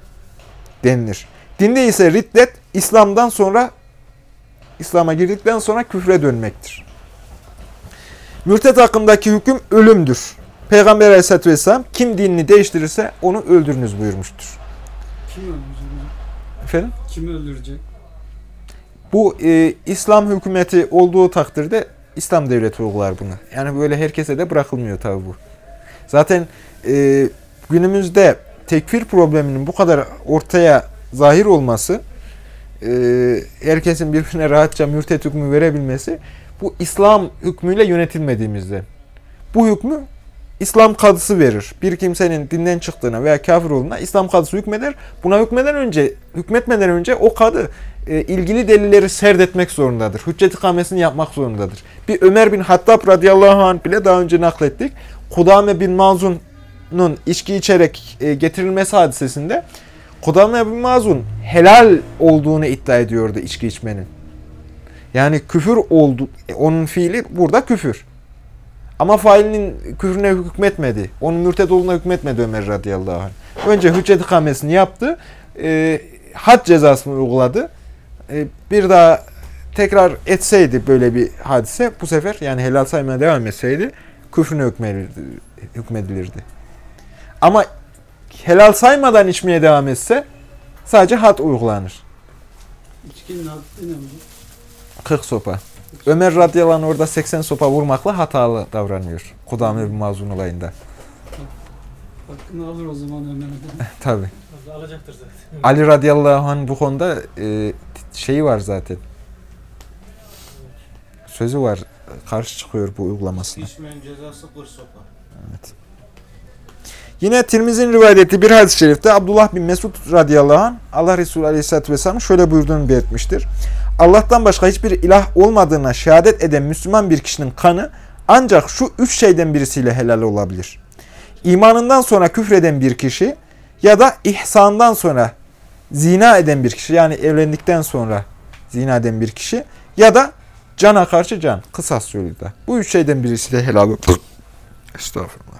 denilir. Dinde ise riddet İslam'dan sonra İslam'a girdikten sonra küfre dönmektir. Mürtet hakkındaki hüküm ölümdür. Peygamber aleyhissalatü vesselam kim dinini değiştirirse onu öldürünüz buyurmuştur. Kim öldürecek? Efendim? Kim öldürecek? Bu e, İslam hükümeti olduğu takdirde İslam devleti uygular bunu. Yani böyle herkese de bırakılmıyor tabi bu. Zaten e, günümüzde tekfir probleminin bu kadar ortaya zahir olması, e, herkesin birbirine rahatça mürtet hükmü verebilmesi, bu İslam hükmüyle yönetilmediğimizde. Bu hükmü İslam kadısı verir. Bir kimsenin dinden çıktığına veya kafir olduğuna İslam kadısı hükmeder. Buna hükmeden önce, hükmetmeden önce o kadı e, ilgili delilleri serdetmek zorundadır. Hüccet ikamesini yapmak zorundadır. Bir Ömer bin Hattab radıyallahu anh bile daha önce naklettik. Kudame bin Mazun'un içki içerek e, getirilmesi hadisesinde Kudame bin Mazun helal olduğunu iddia ediyordu içki içmenin. Yani küfür oldu. e, Onun fiili burada küfür. Ama failinin küfrüne hükmetmedi. Onun mürted olduğuna hükmetmedi Ömer radıyallahu anh. Önce hüccet ikamesini yaptı. E, had cezasını uyguladı. E, bir daha tekrar etseydi böyle bir hadise bu sefer yani helal saymaya devam etseydi küfrüne hükmedilirdi. hükmedilirdi. Ama helal saymadan içmeye devam etse sadece had uygulanır. İçkinin adı ne hocam? 40 sopa. Ömer radıyallahu anh orada 80 sopa vurmakla hatalı davranıyor. Kudame bin Mazun olayında. Hakkını alır o zaman Ömer'den. Tabi. Alacaktır zaten. Ali radıyallahu anh bu konuda e, şeyi var zaten. Sözü var. Karşı çıkıyor bu uygulamasına. İçmeyen cezası kır sopa. Yine Tirmiz'in rivayet ettiği bir hadis-i şerifte Abdullah bin Mesud radıyallahu anh Allah Resulü aleyhisselatü vesselam şöyle buyurduğunu belirtmiştir. Allah'tan başka hiçbir ilah olmadığına şehadet eden Müslüman bir kişinin kanı ancak şu üç şeyden birisiyle helal olabilir. İmanından sonra küfreden bir kişi ya da ihsandan sonra zina eden bir kişi yani evlendikten sonra zina eden bir kişi ya da cana karşı can kısas yoluyla. Bu üç şeyden birisiyle helal olur. Estağfurullah.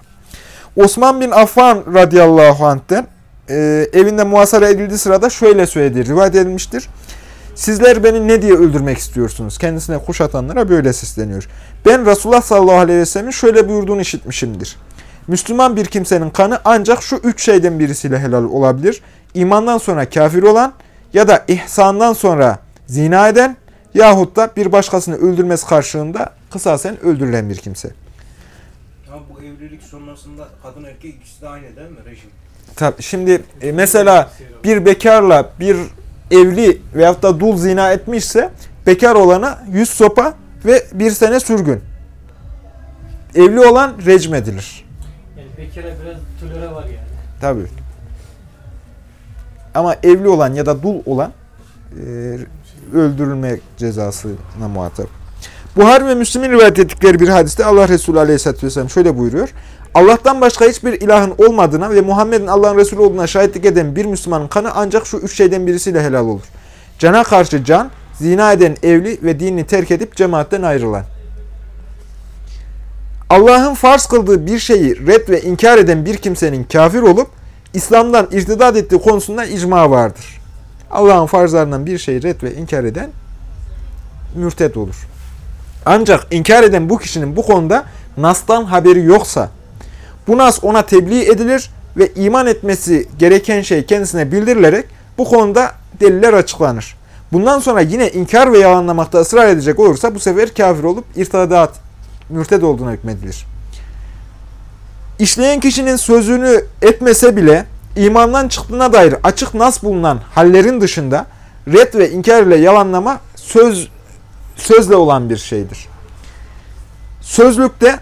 Osman bin Affan radıyallahu anh'ten e, evinde muhasara edildiği sırada şöyle söyledi. Rivayet edilmiştir. Sizler beni ne diye öldürmek istiyorsunuz? Kendisine kuşatanlara böyle sesleniyor. Ben Resulullah sallallahu aleyhi ve sellem'in şöyle buyurduğunu işitmişimdir. Müslüman bir kimsenin kanı ancak şu üç şeyden birisiyle helal olabilir. İmandan sonra kafir olan ya da ihsandan sonra zina eden yahut da bir başkasını öldürmesi karşılığında kısasen öldürülen bir kimse. Ama bu evlilik sonrasında kadın erkek ikisi de aynı değil mi rejim? Tabii şimdi e, mesela bir bekarla bir evli veyahut da dul zina etmişse bekar olana 100 sopa ve bir sene sürgün. Evli olan recm edilir. Yani bekara biraz tolere var yani. Tabii. Ama evli olan ya da dul olan e, öldürülme cezasına muhatap. Buhari ve Müslim'in rivayet ettikleri bir hadiste Allah Resulü Aleyhisselatü Vesselam şöyle buyuruyor. Allah'tan başka hiçbir ilahın olmadığına ve Muhammed'in Allah'ın Resulü olduğuna şahitlik eden bir Müslümanın kanı ancak şu üç şeyden birisiyle helal olur. Cana karşı can, zina eden evli ve dinini terk edip cemaatten ayrılan. Allah'ın farz kıldığı bir şeyi red ve inkar eden bir kimsenin kafir olup İslam'dan irtidat ettiği konusunda icma vardır. Allah'ın farzlarından bir şeyi red ve inkar eden mürted olur. Ancak inkar eden bu kişinin bu konuda Nas'tan haberi yoksa, bu Nas ona tebliğ edilir ve iman etmesi gereken şey kendisine bildirilerek bu konuda deliller açıklanır. Bundan sonra yine inkar ve yalanlamakta ısrar edecek olursa bu sefer kafir olup irtidat, mürted olduğuna hükmedilir. İşleyen kişinin sözünü etmese bile imandan çıktığına dair açık nas bulunan hallerin dışında red ve inkar ile yalanlama söz sözle olan bir şeydir. Sözlükte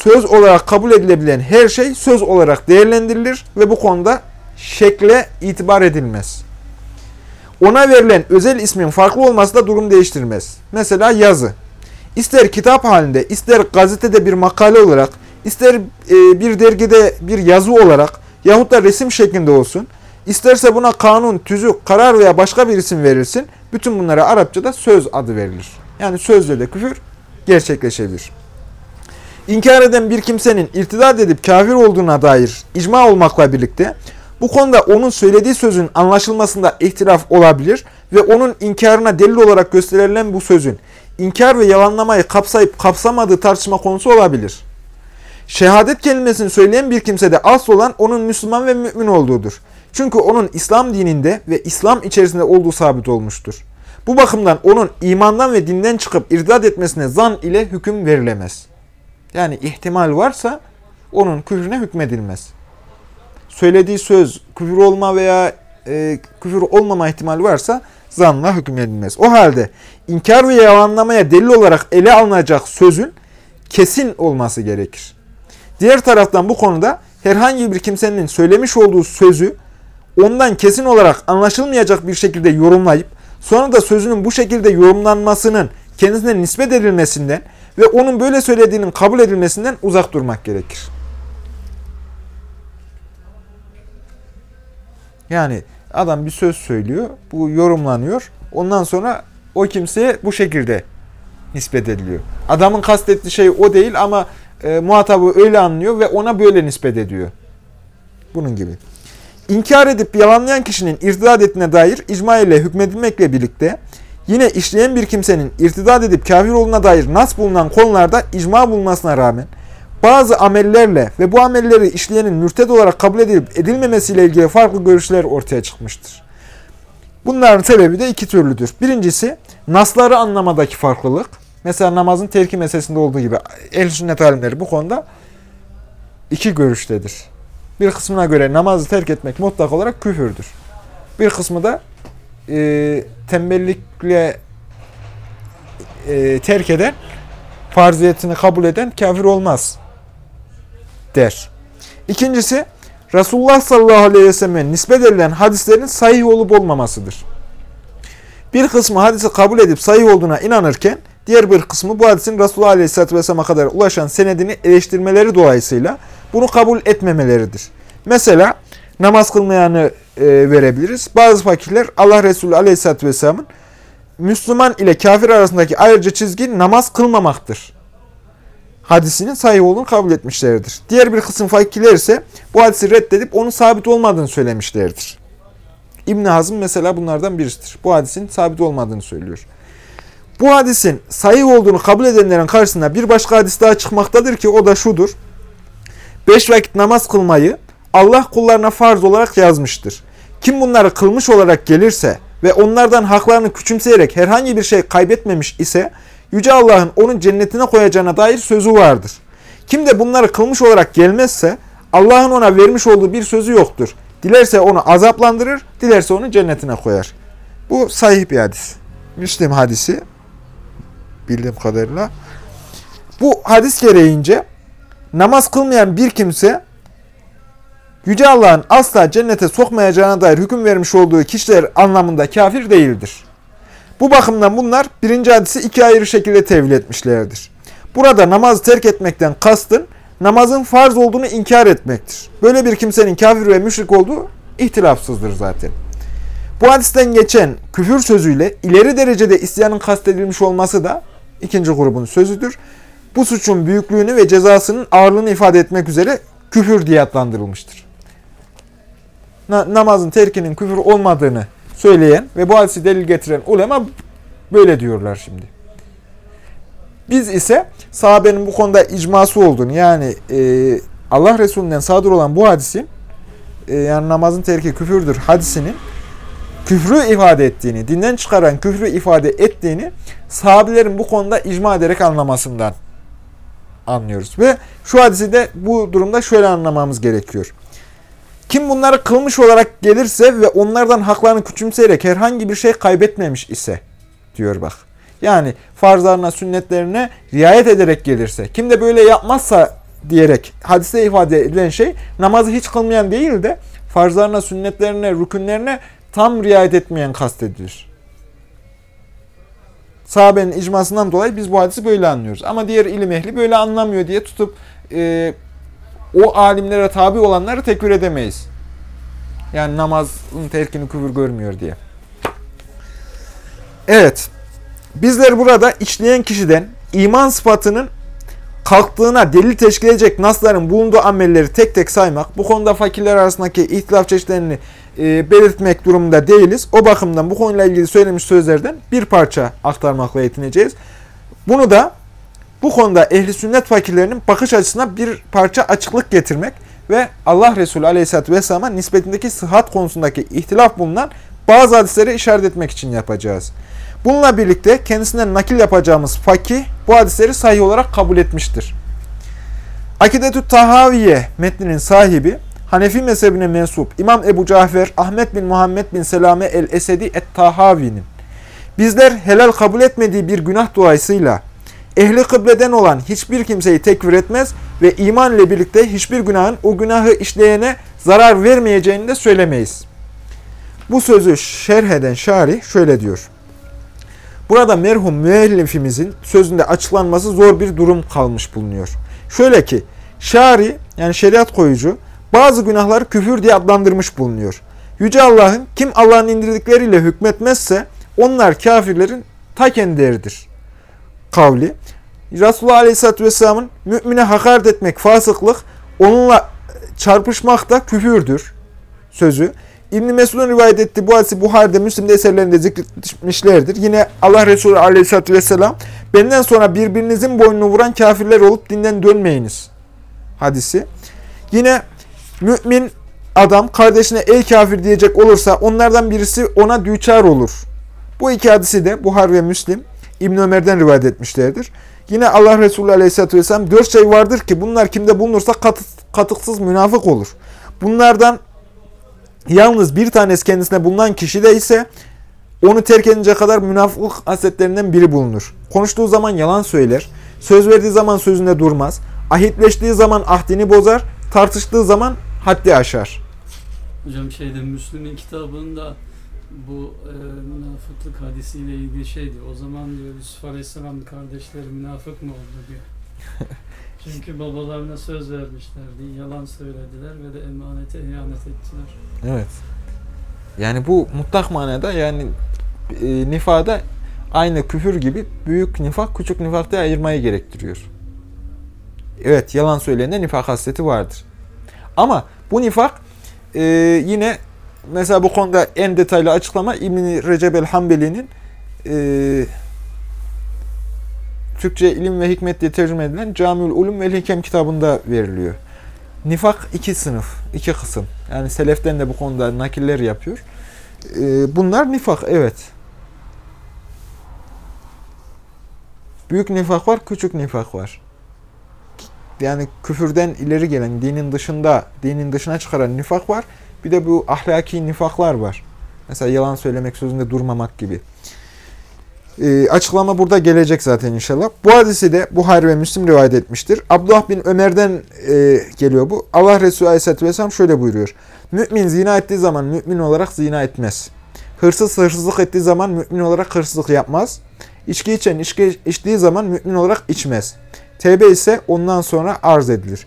söz olarak kabul edilebilen her şey söz olarak değerlendirilir ve bu konuda şekle itibar edilmez. Ona verilen özel ismin farklı olması da durum değiştirmez. Mesela yazı. İster kitap halinde, ister gazetede bir makale olarak, ister e, bir dergide bir yazı olarak yahut da resim şeklinde olsun, isterse buna kanun, tüzük, karar veya başka bir isim verilsin, bütün bunlara Arapçada söz adı verilir. Yani sözle de küfür gerçekleşebilir. İnkar eden bir kimsenin irtidat edip kafir olduğuna dair icma olmakla birlikte bu konuda onun söylediği sözün anlaşılmasında ihtilaf olabilir ve onun inkarına delil olarak gösterilen bu sözün inkar ve yalanlamayı kapsayıp kapsamadığı tartışma konusu olabilir. Şehadet kelimesini söyleyen bir kimse de asıl olan onun Müslüman ve mümin olduğudur. Çünkü onun İslam dininde ve İslam içerisinde olduğu sabit olmuştur. Bu bakımdan onun imandan ve dinden çıkıp irdat etmesine zan ile hüküm verilemez. Yani ihtimal varsa onun küfrüne hükmedilmez. Söylediği söz küfür olma veya e, küfür olmama ihtimali varsa zanla hükmedilmez. O halde inkar ve yalanlamaya delil olarak ele alınacak sözün kesin olması gerekir. Diğer taraftan bu konuda herhangi bir kimsenin söylemiş olduğu sözü ondan kesin olarak anlaşılmayacak bir şekilde yorumlayıp sonra da sözünün bu şekilde yorumlanmasının kendisine nispet edilmesinden ve onun böyle söylediğinin kabul edilmesinden uzak durmak gerekir. Yani adam bir söz söylüyor, bu yorumlanıyor. Ondan sonra o kimseye bu şekilde nispet ediliyor. Adamın kastettiği şey o değil ama e, muhatabı öyle anlıyor ve ona böyle nispet ediyor. Bunun gibi. İnkar edip yalanlayan kişinin irtidat ettiğine dair icma ile hükmedilmekle birlikte yine işleyen bir kimsenin irtidat edip kafir olduğuna dair nas bulunan konularda icma bulmasına rağmen bazı amellerle ve bu amelleri işleyenin mürted olarak kabul edilip edilmemesiyle ilgili farklı görüşler ortaya çıkmıştır. Bunların sebebi de iki türlüdür. Birincisi nasları anlamadaki farklılık. Mesela namazın terki meselesinde olduğu gibi ehl sünnet alimleri bu konuda iki görüştedir. Bir kısmına göre namazı terk etmek mutlak olarak küfürdür. Bir kısmı da e, tembellikle e, terk eden, farziyetini kabul eden kafir olmaz der. İkincisi, Resulullah sallallahu aleyhi ve selleme nispet edilen hadislerin sahih olup olmamasıdır. Bir kısmı hadisi kabul edip sahih olduğuna inanırken, diğer bir kısmı bu hadisin Resulullah aleyhisselatü vesselam'a kadar ulaşan senedini eleştirmeleri dolayısıyla bunu kabul etmemeleridir. Mesela namaz kılmayanı e, verebiliriz. Bazı fakirler Allah Resulü aleyhisselatü vesselamın Müslüman ile kafir arasındaki ayrıca çizgi namaz kılmamaktır hadisinin sahih olduğunu kabul etmişlerdir. Diğer bir kısım fakirler ise bu hadisi reddedip onun sabit olmadığını söylemişlerdir. İbn Hazm mesela bunlardan birisidir. Bu hadisin sabit olmadığını söylüyor. Bu hadisin sahih olduğunu kabul edenlerin karşısında bir başka hadis daha çıkmaktadır ki o da şudur. Beş vakit namaz kılmayı Allah kullarına farz olarak yazmıştır. Kim bunları kılmış olarak gelirse ve onlardan haklarını küçümseyerek herhangi bir şey kaybetmemiş ise Yüce Allah'ın onun cennetine koyacağına dair sözü vardır. Kim de bunları kılmış olarak gelmezse Allah'ın ona vermiş olduğu bir sözü yoktur. Dilerse onu azaplandırır, dilerse onu cennetine koyar. Bu sahih bir hadis. Müslim hadisi bildiğim kadarıyla. Bu hadis gereğince namaz kılmayan bir kimse Yüce Allah'ın asla cennete sokmayacağına dair hüküm vermiş olduğu kişiler anlamında kafir değildir. Bu bakımdan bunlar birinci hadisi iki ayrı şekilde tevil etmişlerdir. Burada namazı terk etmekten kastın namazın farz olduğunu inkar etmektir. Böyle bir kimsenin kafir ve müşrik olduğu ihtilafsızdır zaten. Bu hadisten geçen küfür sözüyle ileri derecede isyanın kastedilmiş olması da ikinci grubun sözüdür. Bu suçun büyüklüğünü ve cezasının ağırlığını ifade etmek üzere küfür diye adlandırılmıştır. Na namazın terkinin küfür olmadığını söyleyen ve bu hadisi delil getiren ulema böyle diyorlar şimdi. Biz ise sahabenin bu konuda icması olduğunu yani e, Allah Resulü'nden sadır olan bu hadisin e, yani namazın terki küfürdür hadisinin küfrü ifade ettiğini, dinden çıkaran küfrü ifade ettiğini sahabelerin bu konuda icma ederek anlamasından anlıyoruz. Ve şu hadisi de bu durumda şöyle anlamamız gerekiyor. Kim bunları kılmış olarak gelirse ve onlardan haklarını küçümseyerek herhangi bir şey kaybetmemiş ise diyor bak. Yani farzlarına, sünnetlerine riayet ederek gelirse. Kim de böyle yapmazsa diyerek hadiste ifade edilen şey namazı hiç kılmayan değil de farzlarına, sünnetlerine, rükünlerine tam riayet etmeyen kastedilir. Sahabenin icmasından dolayı biz bu hadisi böyle anlıyoruz. Ama diğer ilim ehli böyle anlamıyor diye tutup e, o alimlere tabi olanları tekfir edemeyiz. Yani namazın terkini küfür görmüyor diye. Evet. Bizler burada işleyen kişiden iman sıfatının kalktığına delil teşkil edecek nasların bulunduğu amelleri tek tek saymak, bu konuda fakirler arasındaki ihtilaf çeşitlerini e, belirtmek durumunda değiliz. O bakımdan bu konuyla ilgili söylemiş sözlerden bir parça aktarmakla yetineceğiz. Bunu da Bu konuda ehli sünnet fakirlerinin bakış açısına bir parça açıklık getirmek ve Allah Resulü Aleyhisselatü Vesselam'a nispetindeki sıhhat konusundaki ihtilaf bulunan bazı hadisleri işaret etmek için yapacağız. Bununla birlikte kendisinden nakil yapacağımız fakih bu hadisleri sahih olarak kabul etmiştir. Akidetü Tahaviye metninin sahibi Hanefi mezhebine mensup İmam Ebu Cafer Ahmet bin Muhammed bin Selame el-Esedi et-Tahavi'nin bizler helal kabul etmediği bir günah dolayısıyla ehli kıbleden olan hiçbir kimseyi tekfir etmez ve iman ile birlikte hiçbir günahın o günahı işleyene zarar vermeyeceğini de söylemeyiz. Bu sözü şerh eden şari şöyle diyor. Burada merhum müellifimizin sözünde açıklanması zor bir durum kalmış bulunuyor. Şöyle ki, şari yani şeriat koyucu bazı günahları küfür diye adlandırmış bulunuyor. Yüce Allah'ın kim Allah'ın indirdikleriyle hükmetmezse onlar kafirlerin ta kendileridir. Kavli. Resulullah Aleyhisselatü Vesselam'ın mümine hakaret etmek fasıklık, onunla çarpışmak da küfürdür sözü. İbn Mesud'un rivayet ettiği bu hadisi Buhari'de, Müslim'de eserlerinde zikretmişlerdir. Yine Allah Resulü Aleyhisselatü Vesselam benden sonra birbirinizin boynunu vuran kafirler olup dinden dönmeyiniz hadisi. Yine mümin adam kardeşine ey kafir diyecek olursa onlardan birisi ona düçar olur. Bu iki hadisi de Buhar ve Müslim İbn Ömer'den rivayet etmişlerdir. Yine Allah Resulü Aleyhisselatü Vesselam dört şey vardır ki bunlar kimde bulunursa katı, katıksız münafık olur. Bunlardan yalnız bir tanesi kendisine bulunan kişi de ise onu terk edince kadar münafıklık hasetlerinden biri bulunur. Konuştuğu zaman yalan söyler, söz verdiği zaman sözünde durmaz, ahitleştiği zaman ahdini bozar, tartıştığı zaman haddi aşar. Hocam şeyde Müslüm'ün kitabında bu e, münafıklık hadisiyle ilgili şey diyor. O zaman diyor Yusuf Aleyhisselam kardeşleri münafık mı oldu diyor. Çünkü babalarına söz vermişlerdi, yalan söylediler ve de emanete ihanet ettiler. Evet. Yani bu mutlak manada yani e, nifada aynı küfür gibi büyük nifak küçük nifak diye ayırmayı gerektiriyor. Evet yalan söyleyende nifak hasleti vardır. Ama bu nifak e, yine mesela bu konuda en detaylı açıklama İbn-i Recep el-Hambeli'nin e, Türkçe ilim ve hikmet diye tercüme edilen Camiül Ulum ve Hikem kitabında veriliyor. Nifak iki sınıf, iki kısım. Yani seleften de bu konuda nakiller yapıyor. E, bunlar nifak, evet. Büyük nifak var, küçük nifak var. Yani küfürden ileri gelen, dinin dışında, dinin dışına çıkaran nifak var. Bir de bu ahlaki nifaklar var. Mesela yalan söylemek, sözünde durmamak gibi. Ee, açıklama burada gelecek zaten inşallah. Bu hadisi de Buhari ve Müslim rivayet etmiştir. Abdullah bin Ömer'den e, geliyor bu. Allah Resulü Aleyhisselatü Vesselam şöyle buyuruyor. Mümin zina ettiği zaman mümin olarak zina etmez. Hırsız hırsızlık ettiği zaman mümin olarak hırsızlık yapmaz. İçki içen içki içtiği zaman mümin olarak içmez. Tevbe ise ondan sonra arz edilir.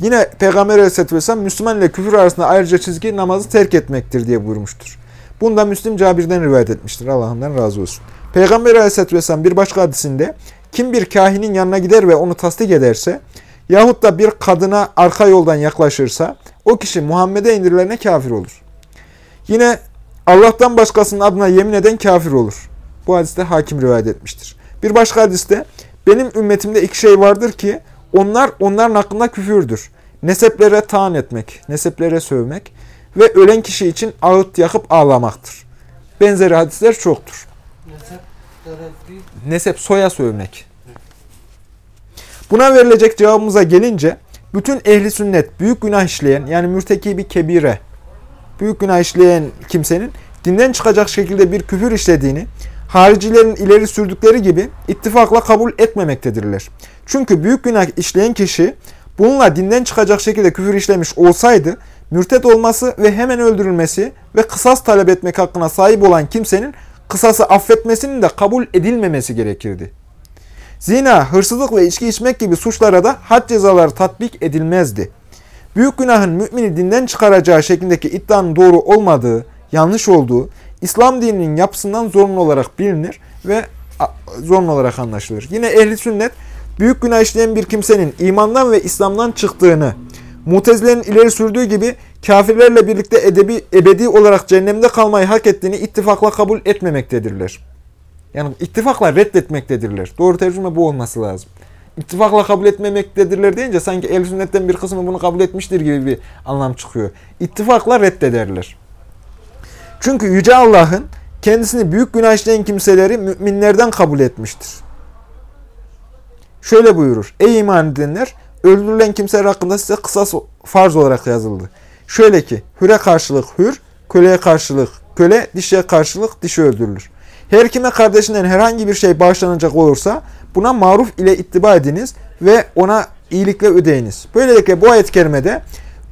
Yine Peygamber Aleyhisselatü Vesselam Müslüman ile küfür arasında ayrıca çizgi namazı terk etmektir diye buyurmuştur. Bunda Müslim Cabir'den rivayet etmiştir. Allah'ından razı olsun. Peygamber Aleyhisselatü Vesselam bir başka hadisinde kim bir kahinin yanına gider ve onu tasdik ederse yahut da bir kadına arka yoldan yaklaşırsa o kişi Muhammed'e indirilene kafir olur. Yine Allah'tan başkasının adına yemin eden kafir olur. Bu hadiste hakim rivayet etmiştir. Bir başka hadiste benim ümmetimde iki şey vardır ki onlar onların hakkında küfürdür. Neseplere taan etmek, neseplere sövmek ve ölen kişi için ağıt yakıp ağlamaktır. Benzeri hadisler çoktur. Nesep soya sövmek. Buna verilecek cevabımıza gelince bütün ehli sünnet büyük günah işleyen yani mürteki bir kebire büyük günah işleyen kimsenin dinden çıkacak şekilde bir küfür işlediğini haricilerin ileri sürdükleri gibi ittifakla kabul etmemektedirler. Çünkü büyük günah işleyen kişi bununla dinden çıkacak şekilde küfür işlemiş olsaydı mürtet olması ve hemen öldürülmesi ve kısas talep etmek hakkına sahip olan kimsenin kısası affetmesinin de kabul edilmemesi gerekirdi. Zina, hırsızlık ve içki içmek gibi suçlara da had cezaları tatbik edilmezdi. Büyük günahın mümini dinden çıkaracağı şeklindeki iddianın doğru olmadığı, yanlış olduğu, İslam dininin yapısından zorunlu olarak bilinir ve zorunlu olarak anlaşılır. Yine ehli sünnet, büyük günah işleyen bir kimsenin imandan ve İslam'dan çıktığını, Mutezilerin ileri sürdüğü gibi kafirlerle birlikte edebi, ebedi olarak cehennemde kalmayı hak ettiğini ittifakla kabul etmemektedirler. Yani ittifakla reddetmektedirler. Doğru tercüme bu olması lazım. İttifakla kabul etmemektedirler deyince sanki el sünnetten bir kısmı bunu kabul etmiştir gibi bir anlam çıkıyor. İttifakla reddederler. Çünkü Yüce Allah'ın kendisini büyük günah işleyen kimseleri müminlerden kabul etmiştir. Şöyle buyurur. Ey iman edenler! Öldürülen kimseler hakkında size kısas farz olarak yazıldı. Şöyle ki, hüre karşılık hür, köleye karşılık köle, dişe karşılık dişi öldürülür. Her kime kardeşinden herhangi bir şey bağışlanacak olursa buna maruf ile ittiba ediniz ve ona iyilikle ödeyiniz. Böylelikle bu ayet-i kerimede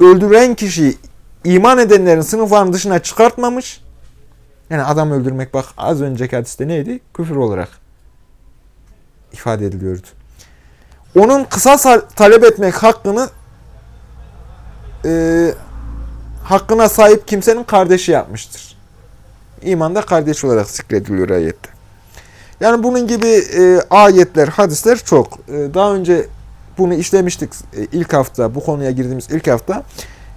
öldüren kişiyi iman edenlerin sınıflarının dışına çıkartmamış. Yani adam öldürmek bak az önceki hadiste neydi? Küfür olarak ifade ediliyordu. Onun kısa talep etmek hakkını e, hakkına sahip kimsenin kardeşi yapmıştır. İmanda kardeş olarak zikrediliyor ayette. Yani bunun gibi e, ayetler, hadisler çok. E, daha önce bunu işlemiştik e, ilk hafta, bu konuya girdiğimiz ilk hafta.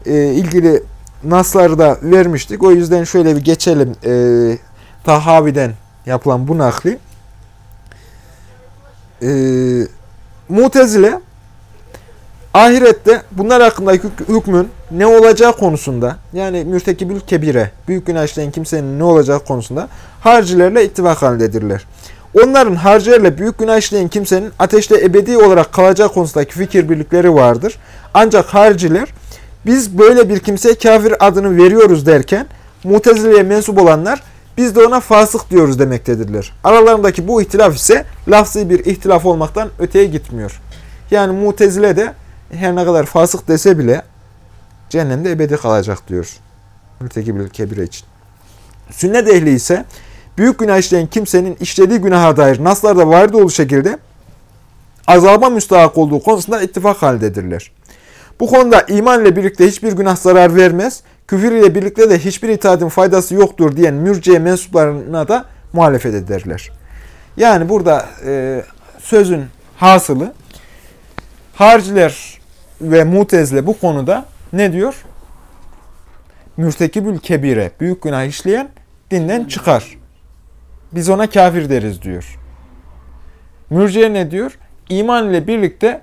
E, ilgili nasları da vermiştik. O yüzden şöyle bir geçelim. E, Tahavi'den yapılan bu nakli. E, Mutezile ahirette bunlar hakkındaki hükmün ne olacağı konusunda yani mürtekibül kebire, büyük günah işleyen kimsenin ne olacağı konusunda harcilerle ittifak halindedirler. Onların harcilerle büyük günah işleyen kimsenin ateşte ebedi olarak kalacağı konusundaki fikir birlikleri vardır. Ancak harciler biz böyle bir kimseye kafir adını veriyoruz derken Mutezile'ye mensup olanlar biz de ona fasık diyoruz demektedirler. Aralarındaki bu ihtilaf ise lafzi bir ihtilaf olmaktan öteye gitmiyor. Yani Mutezile de her ne kadar fasık dese bile cehennemde ebedi kalacak diyor. Mürtekibül kebire için. Sünnet ehli ise büyük günah işleyen kimsenin işlediği günaha dair naslarda vardı olduğu şekilde azaba müstahak olduğu konusunda ittifak haldedirler. Bu konuda iman ile birlikte hiçbir günah zarar vermez, küfür ile birlikte de hiçbir itaatin faydası yoktur diyen mürciye mensuplarına da muhalefet ederler. Yani burada e, sözün hasılı harciler ve mutezle bu konuda ne diyor? Mürtekibül kebire, büyük günah işleyen dinden çıkar. Biz ona kafir deriz diyor. Mürciye ne diyor? İman ile birlikte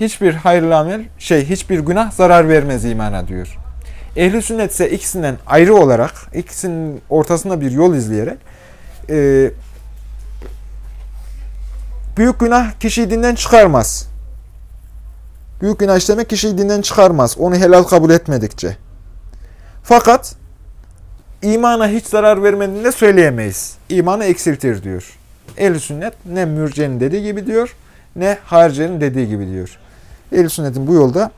hiçbir hayırlı amel, şey hiçbir günah zarar vermez imana diyor. Ehli sünnet ise ikisinden ayrı olarak, ikisinin ortasında bir yol izleyerek e, büyük günah kişiyi dinden çıkarmaz. Büyük günah işlemek kişiyi dinden çıkarmaz. Onu helal kabul etmedikçe. Fakat imana hiç zarar vermediğini de söyleyemeyiz. İmanı eksiltir diyor. ehl sünnet ne mürcenin dediği gibi diyor, ne harcenin dediği gibi diyor. Ehl sünnetin bu yolda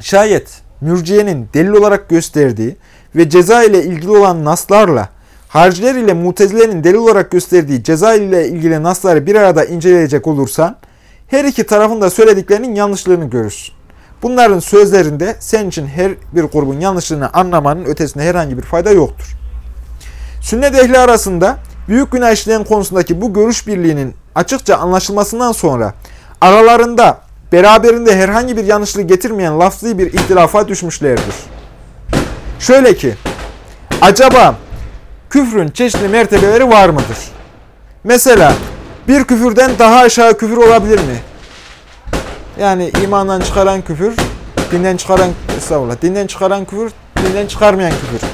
şayet mürciyenin delil olarak gösterdiği ve ceza ile ilgili olan naslarla harciler ile mutezilerin delil olarak gösterdiği ceza ile ilgili nasları bir arada inceleyecek olursan her iki tarafın da söylediklerinin yanlışlığını görürsün. Bunların sözlerinde senin için her bir grubun yanlışlığını anlamanın ötesinde herhangi bir fayda yoktur. Sünnet ehli arasında büyük günah işleyen konusundaki bu görüş birliğinin açıkça anlaşılmasından sonra aralarında beraberinde herhangi bir yanlışlığı getirmeyen lafzi bir ihtilafa düşmüşlerdir. Şöyle ki, acaba küfrün çeşitli mertebeleri var mıdır? Mesela bir küfürden daha aşağı küfür olabilir mi? Yani imandan çıkaran küfür, dinden çıkaran, estağfurullah, dinden çıkaran küfür, dinden çıkarmayan küfür.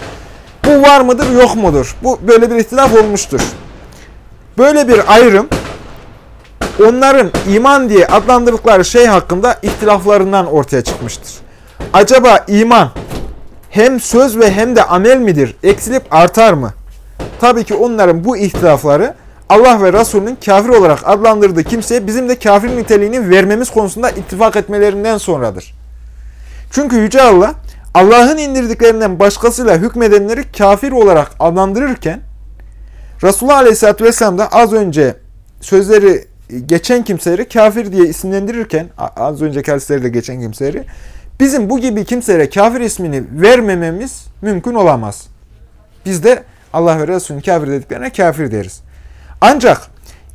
Bu var mıdır, yok mudur? Bu böyle bir ihtilaf olmuştur. Böyle bir ayrım, onların iman diye adlandırdıkları şey hakkında ihtilaflarından ortaya çıkmıştır. Acaba iman hem söz ve hem de amel midir? Eksilip artar mı? Tabii ki onların bu ihtilafları Allah ve Resulünün kafir olarak adlandırdığı kimseye bizim de kafir niteliğini vermemiz konusunda ittifak etmelerinden sonradır. Çünkü Yüce Allah, Allah'ın indirdiklerinden başkasıyla hükmedenleri kafir olarak adlandırırken, Resulullah Aleyhisselatü Vesselam da az önce sözleri geçen kimseleri kafir diye isimlendirirken, az önceki hadislerde geçen kimseleri, bizim bu gibi kimselere kafir ismini vermememiz mümkün olamaz. Biz de Allah ve Resulünün kafir dediklerine kafir deriz. Ancak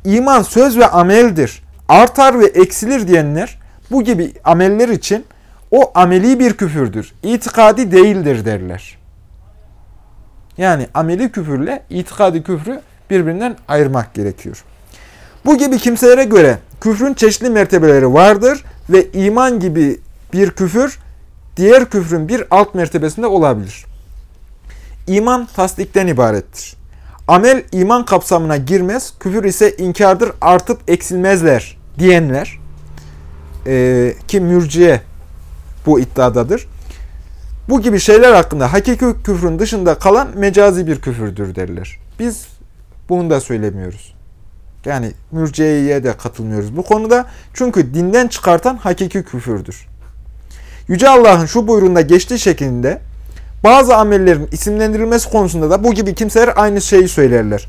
iman söz ve ameldir. Artar ve eksilir diyenler bu gibi ameller için o ameli bir küfürdür. İtikadi değildir derler. Yani ameli küfürle itikadi küfrü birbirinden ayırmak gerekiyor. Bu gibi kimselere göre küfrün çeşitli mertebeleri vardır ve iman gibi bir küfür diğer küfrün bir alt mertebesinde olabilir. İman tasdikten ibarettir. Amel iman kapsamına girmez, küfür ise inkardır, artıp eksilmezler diyenler e, ki mürciye bu iddiadadır. Bu gibi şeyler hakkında hakiki küfrün dışında kalan mecazi bir küfürdür derler. Biz bunu da söylemiyoruz. Yani mürciyeye de katılmıyoruz bu konuda. Çünkü dinden çıkartan hakiki küfürdür. Yüce Allah'ın şu buyruğunda geçtiği şeklinde bazı amellerin isimlendirilmesi konusunda da bu gibi kimseler aynı şeyi söylerler.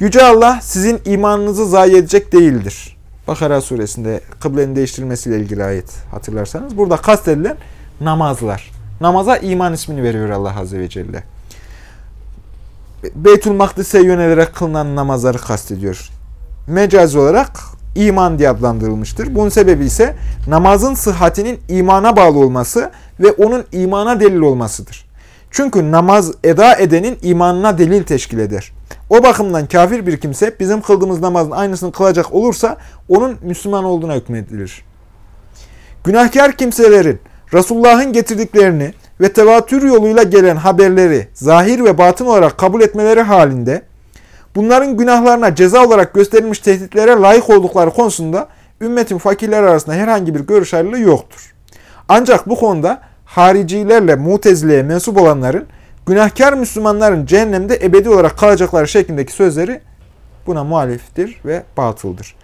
Yüce Allah sizin imanınızı zayi edecek değildir. Bakara suresinde kıblenin değiştirilmesiyle ilgili ayet hatırlarsanız. Burada kastedilen namazlar. Namaza iman ismini veriyor Allah Azze ve Celle. Beytül Makdis'e yönelerek kılınan namazları kastediyor. Mecazi olarak iman diye adlandırılmıştır. Bunun sebebi ise namazın sıhhatinin imana bağlı olması ve onun imana delil olmasıdır. Çünkü namaz eda edenin imanına delil teşkil eder. O bakımdan kafir bir kimse bizim kıldığımız namazın aynısını kılacak olursa onun Müslüman olduğuna hükmedilir. Günahkar kimselerin Resulullah'ın getirdiklerini ve tevatür yoluyla gelen haberleri zahir ve batın olarak kabul etmeleri halinde bunların günahlarına ceza olarak gösterilmiş tehditlere layık oldukları konusunda ümmetin fakirler arasında herhangi bir görüş ayrılığı yoktur. Ancak bu konuda haricilerle mutezileye mensup olanların günahkar Müslümanların cehennemde ebedi olarak kalacakları şeklindeki sözleri buna muhaliftir ve batıldır.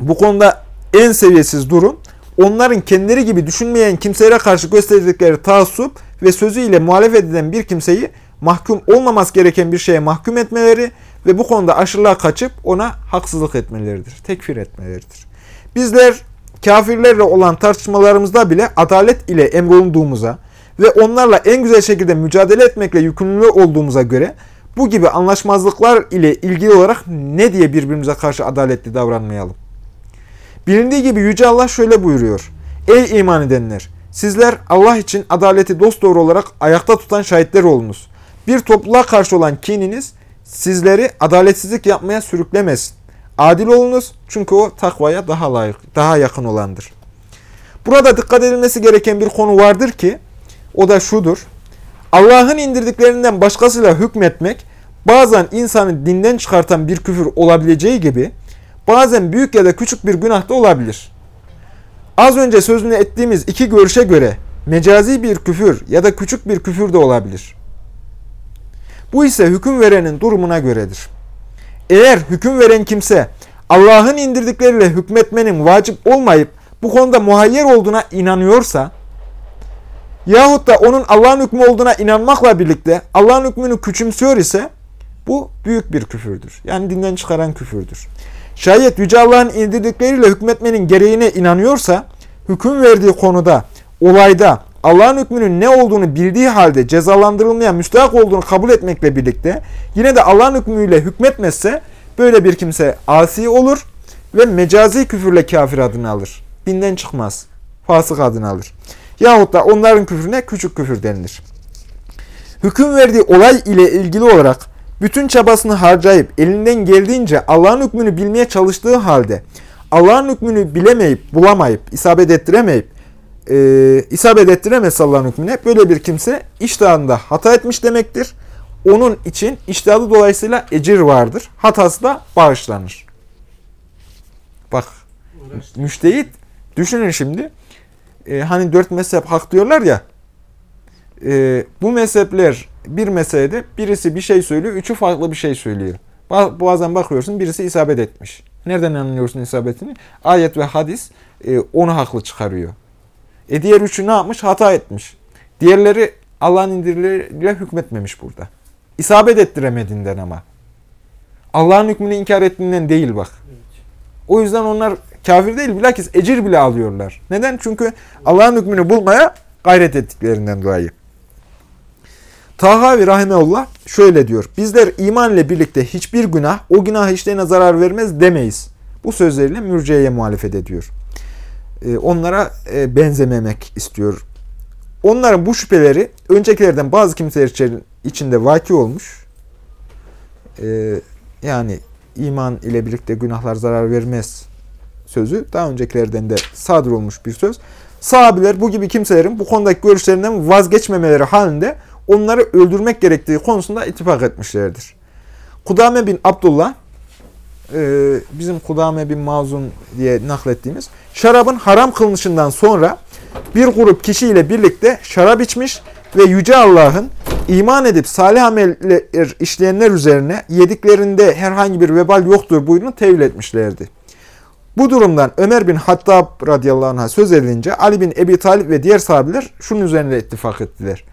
Bu konuda en seviyesiz durum onların kendileri gibi düşünmeyen kimselere karşı gösterdikleri taassup ve sözüyle muhalefet eden bir kimseyi mahkum olmaması gereken bir şeye mahkum etmeleri ve bu konuda aşırılığa kaçıp ona haksızlık etmeleridir, tekfir etmeleridir. Bizler kafirlerle olan tartışmalarımızda bile adalet ile emrolunduğumuza ve onlarla en güzel şekilde mücadele etmekle yükümlü olduğumuza göre bu gibi anlaşmazlıklar ile ilgili olarak ne diye birbirimize karşı adaletli davranmayalım? Bilindiği gibi Yüce Allah şöyle buyuruyor. Ey iman edenler! Sizler Allah için adaleti dosdoğru olarak ayakta tutan şahitler olunuz. Bir topluluğa karşı olan kininiz sizleri adaletsizlik yapmaya sürüklemesin. Adil olunuz çünkü o takvaya daha layık, daha yakın olandır. Burada dikkat edilmesi gereken bir konu vardır ki o da şudur. Allah'ın indirdiklerinden başkasıyla hükmetmek bazen insanı dinden çıkartan bir küfür olabileceği gibi bazen büyük ya da küçük bir günah da olabilir. Az önce sözünü ettiğimiz iki görüşe göre mecazi bir küfür ya da küçük bir küfür de olabilir. Bu ise hüküm verenin durumuna göredir. Eğer hüküm veren kimse Allah'ın indirdikleriyle hükmetmenin vacip olmayıp bu konuda muhayyer olduğuna inanıyorsa yahut da onun Allah'ın hükmü olduğuna inanmakla birlikte Allah'ın hükmünü küçümsüyor ise bu büyük bir küfürdür. Yani dinden çıkaran küfürdür. Şayet Yüce Allah'ın indirdikleriyle hükmetmenin gereğine inanıyorsa hüküm verdiği konuda, olayda Allah'ın hükmünün ne olduğunu bildiği halde cezalandırılmaya müstahak olduğunu kabul etmekle birlikte yine de Allah'ın hükmüyle hükmetmezse böyle bir kimse asi olur ve mecazi küfürle kafir adını alır. Dinden çıkmaz. Fasık adını alır. Yahut da onların küfrüne küçük küfür denilir. Hüküm verdiği olay ile ilgili olarak bütün çabasını harcayıp elinden geldiğince Allah'ın hükmünü bilmeye çalıştığı halde Allah'ın hükmünü bilemeyip, bulamayıp, isabet ettiremeyip, e, isabet ettiremez Allah'ın hükmüne böyle bir kimse iştahında hata etmiş demektir. Onun için iştahı dolayısıyla ecir vardır. Hatası da bağışlanır. Bak müştehit düşünün şimdi e, hani dört mezhep hak diyorlar ya e, bu mezhepler bir meselede birisi bir şey söylüyor, üçü farklı bir şey söylüyor. Bazen bakıyorsun birisi isabet etmiş. Nereden anlıyorsun isabetini? Ayet ve hadis e, onu haklı çıkarıyor. E diğer üçü ne yapmış? Hata etmiş. Diğerleri Allah'ın indirileriyle hükmetmemiş burada. İsabet ettiremediğinden ama. Allah'ın hükmünü inkar ettiğinden değil bak. O yüzden onlar kafir değil bilakis ecir bile alıyorlar. Neden? Çünkü Allah'ın hükmünü bulmaya gayret ettiklerinden dolayı. Tahavi Rahimeullah şöyle diyor. Bizler iman ile birlikte hiçbir günah o günah işlerine zarar vermez demeyiz. Bu sözleriyle mürciyeye muhalefet ediyor. Ee, onlara e, benzememek istiyor. Onların bu şüpheleri öncekilerden bazı kimseler içinde vaki olmuş. Ee, yani iman ile birlikte günahlar zarar vermez sözü daha öncekilerden de sadır olmuş bir söz. Sahabiler bu gibi kimselerin bu konudaki görüşlerinden vazgeçmemeleri halinde onları öldürmek gerektiği konusunda ittifak etmişlerdir. Kudame bin Abdullah, e, bizim Kudame bin Mazun diye naklettiğimiz, şarabın haram kılınışından sonra bir grup kişiyle birlikte şarap içmiş ve Yüce Allah'ın iman edip salih ameller işleyenler üzerine yediklerinde herhangi bir vebal yoktur buyruğunu tevil etmişlerdi. Bu durumdan Ömer bin Hattab radıyallahu anh'a söz edilince Ali bin Ebi Talib ve diğer sahabeler şunun üzerine ittifak ettiler.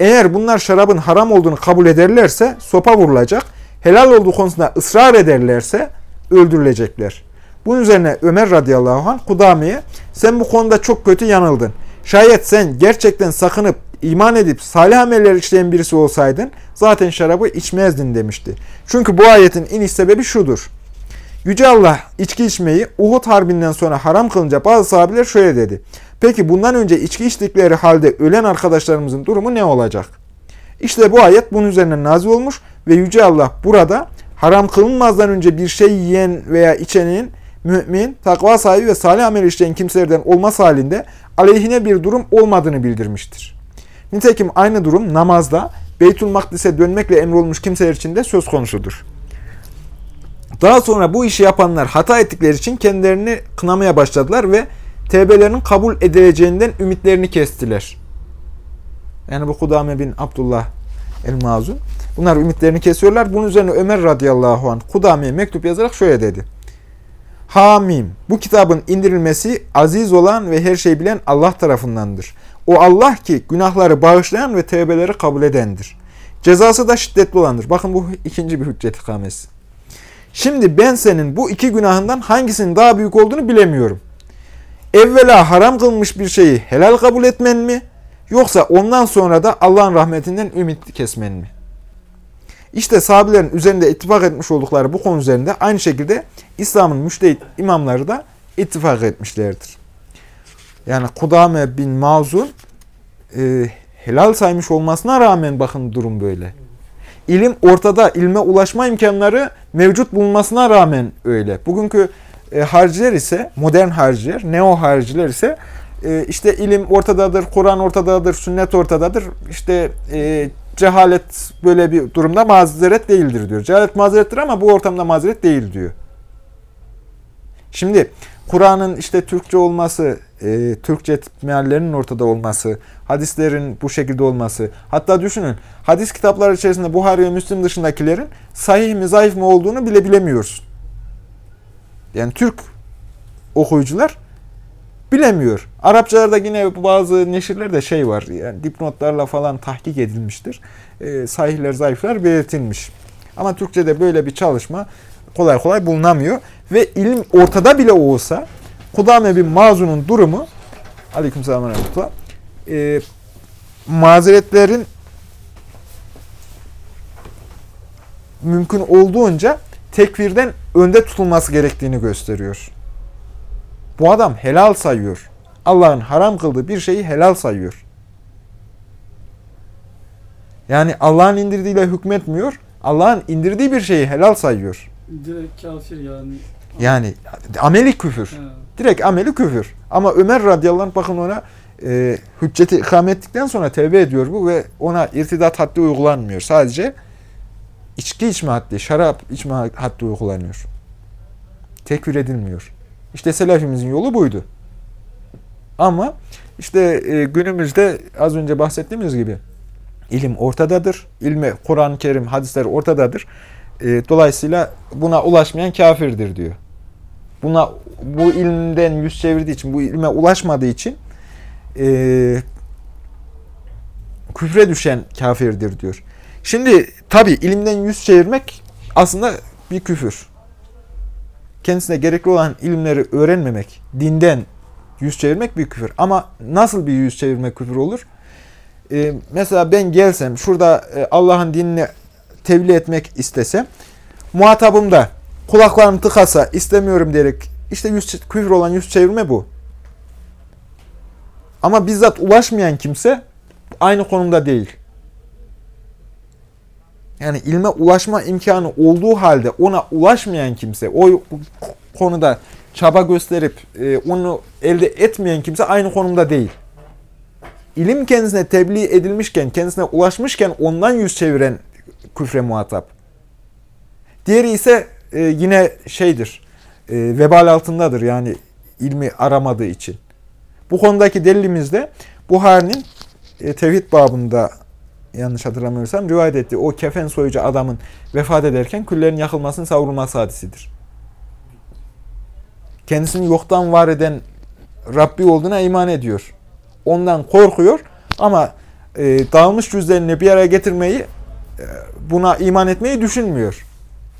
Eğer bunlar şarabın haram olduğunu kabul ederlerse sopa vurulacak, helal olduğu konusunda ısrar ederlerse öldürülecekler. Bunun üzerine Ömer radıyallahu anh Kudame'ye sen bu konuda çok kötü yanıldın. Şayet sen gerçekten sakınıp iman edip salih ameller işleyen birisi olsaydın zaten şarabı içmezdin demişti. Çünkü bu ayetin iniş sebebi şudur. Yüce Allah içki içmeyi Uhud harbinden sonra haram kılınca bazı sahabeler şöyle dedi. Peki bundan önce içki içtikleri halde ölen arkadaşlarımızın durumu ne olacak? İşte bu ayet bunun üzerine nazil olmuş ve Yüce Allah burada haram kılınmazdan önce bir şey yiyen veya içenin mümin, takva sahibi ve salih amel işleyen kimselerden olması halinde aleyhine bir durum olmadığını bildirmiştir. Nitekim aynı durum namazda Beytül Makdis'e dönmekle emrolmuş kimseler için de söz konusudur. Daha sonra bu işi yapanlar hata ettikleri için kendilerini kınamaya başladılar ve tevbelerinin kabul edileceğinden ümitlerini kestiler. Yani bu Kudame bin Abdullah el-Mazun. Bunlar ümitlerini kesiyorlar. Bunun üzerine Ömer radıyallahu anh Kudame'ye mektup yazarak şöyle dedi. Hamim. Bu kitabın indirilmesi aziz olan ve her şeyi bilen Allah tarafındandır. O Allah ki günahları bağışlayan ve tevbeleri kabul edendir. Cezası da şiddetli olandır. Bakın bu ikinci bir hüccet ikamesi. Şimdi ben senin bu iki günahından hangisinin daha büyük olduğunu bilemiyorum. Evvela haram kılmış bir şeyi helal kabul etmen mi? Yoksa ondan sonra da Allah'ın rahmetinden ümit kesmen mi? İşte sahabelerin üzerinde ittifak etmiş oldukları bu konu üzerinde aynı şekilde İslam'ın müştehit imamları da ittifak etmişlerdir. Yani Kudame bin Mazun e, helal saymış olmasına rağmen bakın durum böyle. İlim ortada, ilme ulaşma imkanları mevcut bulunmasına rağmen öyle. Bugünkü e, harciler ise, modern harciler, neo harciler ise e, işte ilim ortadadır, Kur'an ortadadır, sünnet ortadadır. İşte e, cehalet böyle bir durumda mazeret değildir diyor. Cehalet mazerettir ama bu ortamda mazeret değil diyor. Şimdi Kur'an'ın işte Türkçe olması, e, Türkçe meallerinin ortada olması, hadislerin bu şekilde olması. Hatta düşünün hadis kitapları içerisinde Buhari ve Müslim dışındakilerin sahih mi zayıf mı olduğunu bile bilemiyorsun. Yani Türk okuyucular bilemiyor. Arapçalarda yine bazı neşirlerde şey var. Yani dipnotlarla falan tahkik edilmiştir. E, sahihler, zayıflar belirtilmiş. Ama Türkçe'de böyle bir çalışma kolay kolay bulunamıyor. Ve ilim ortada bile olsa Kudame bin Mazun'un durumu Aleykümselam e, mazeretlerin mümkün olduğunca tekvirden önde tutulması gerektiğini gösteriyor. Bu adam helal sayıyor. Allah'ın haram kıldığı bir şeyi helal sayıyor. Yani Allah'ın indirdiğiyle hükmetmiyor. Allah'ın indirdiği bir şeyi helal sayıyor. Direkt kafir yani. Yani ameli küfür. Ha. Direkt ameli küfür. Ama Ömer radıyallahu anh bakın ona e, hücceti ikame ettikten sonra tevbe ediyor bu ve ona irtidat haddi uygulanmıyor. Sadece içki içme haddi, şarap içme haddi uygulanıyor. Tekfir edilmiyor. İşte selefimizin yolu buydu. Ama işte e, günümüzde az önce bahsettiğimiz gibi ilim ortadadır. İlme, Kur'an-ı Kerim, hadisler ortadadır. E, dolayısıyla buna ulaşmayan kafirdir diyor. Buna bu ilimden yüz çevirdiği için, bu ilme ulaşmadığı için e, küfre düşen kafirdir diyor. Şimdi tabi ilimden yüz çevirmek aslında bir küfür. Kendisine gerekli olan ilimleri öğrenmemek, dinden yüz çevirmek bir küfür. Ama nasıl bir yüz çevirmek küfür olur? Ee, mesela ben gelsem, şurada e, Allah'ın dinini tebliğ etmek istesem, muhatabım da kulaklarını tıkasa, istemiyorum diyerek, işte yüz, küfür olan yüz çevirme bu. Ama bizzat ulaşmayan kimse aynı konumda değil. Yani ilme ulaşma imkanı olduğu halde ona ulaşmayan kimse, o konuda çaba gösterip e, onu elde etmeyen kimse aynı konumda değil. İlim kendisine tebliğ edilmişken, kendisine ulaşmışken ondan yüz çeviren küfre muhatap. Diğeri ise e, yine şeydir, e, vebal altındadır yani ilmi aramadığı için. Bu konudaki delilimiz de Buhari'nin e, tevhid babında yanlış hatırlamıyorsam rivayet ettiği o kefen soyucu adamın vefat ederken küllerin yakılmasının savrulması hadisidir. Kendisini yoktan var eden Rabbi olduğuna iman ediyor. Ondan korkuyor ama e, dağılmış cüzlerini bir araya getirmeyi, e, buna iman etmeyi düşünmüyor.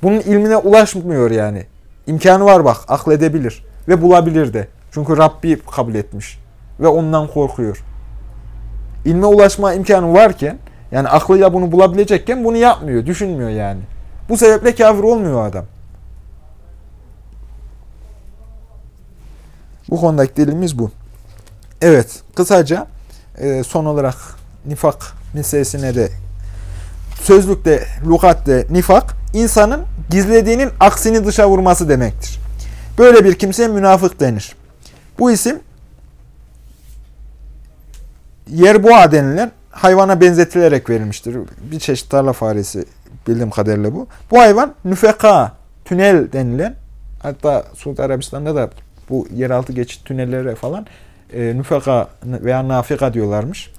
Bunun ilmine ulaşmıyor yani. İmkanı var bak, akledebilir ve bulabilir de. Çünkü Rabbi kabul etmiş ve ondan korkuyor. İlme ulaşma imkanı varken, yani aklıyla bunu bulabilecekken bunu yapmıyor, düşünmüyor yani. Bu sebeple kafir olmuyor adam. Bu konudaki delilimiz bu. Evet, kısaca e, son olarak nifak meselesine de sözlükte, lugatte nifak, insanın gizlediğinin aksini dışa vurması demektir. Böyle bir kimseye münafık denir. Bu isim yerboğa denilen hayvana benzetilerek verilmiştir. Bir çeşit tarla faresi bildiğim kadarıyla bu. Bu hayvan nüfeka, tünel denilen hatta Suudi Arabistan'da da bu yeraltı geçit tünellere falan e, nüfeka veya nafika diyorlarmış.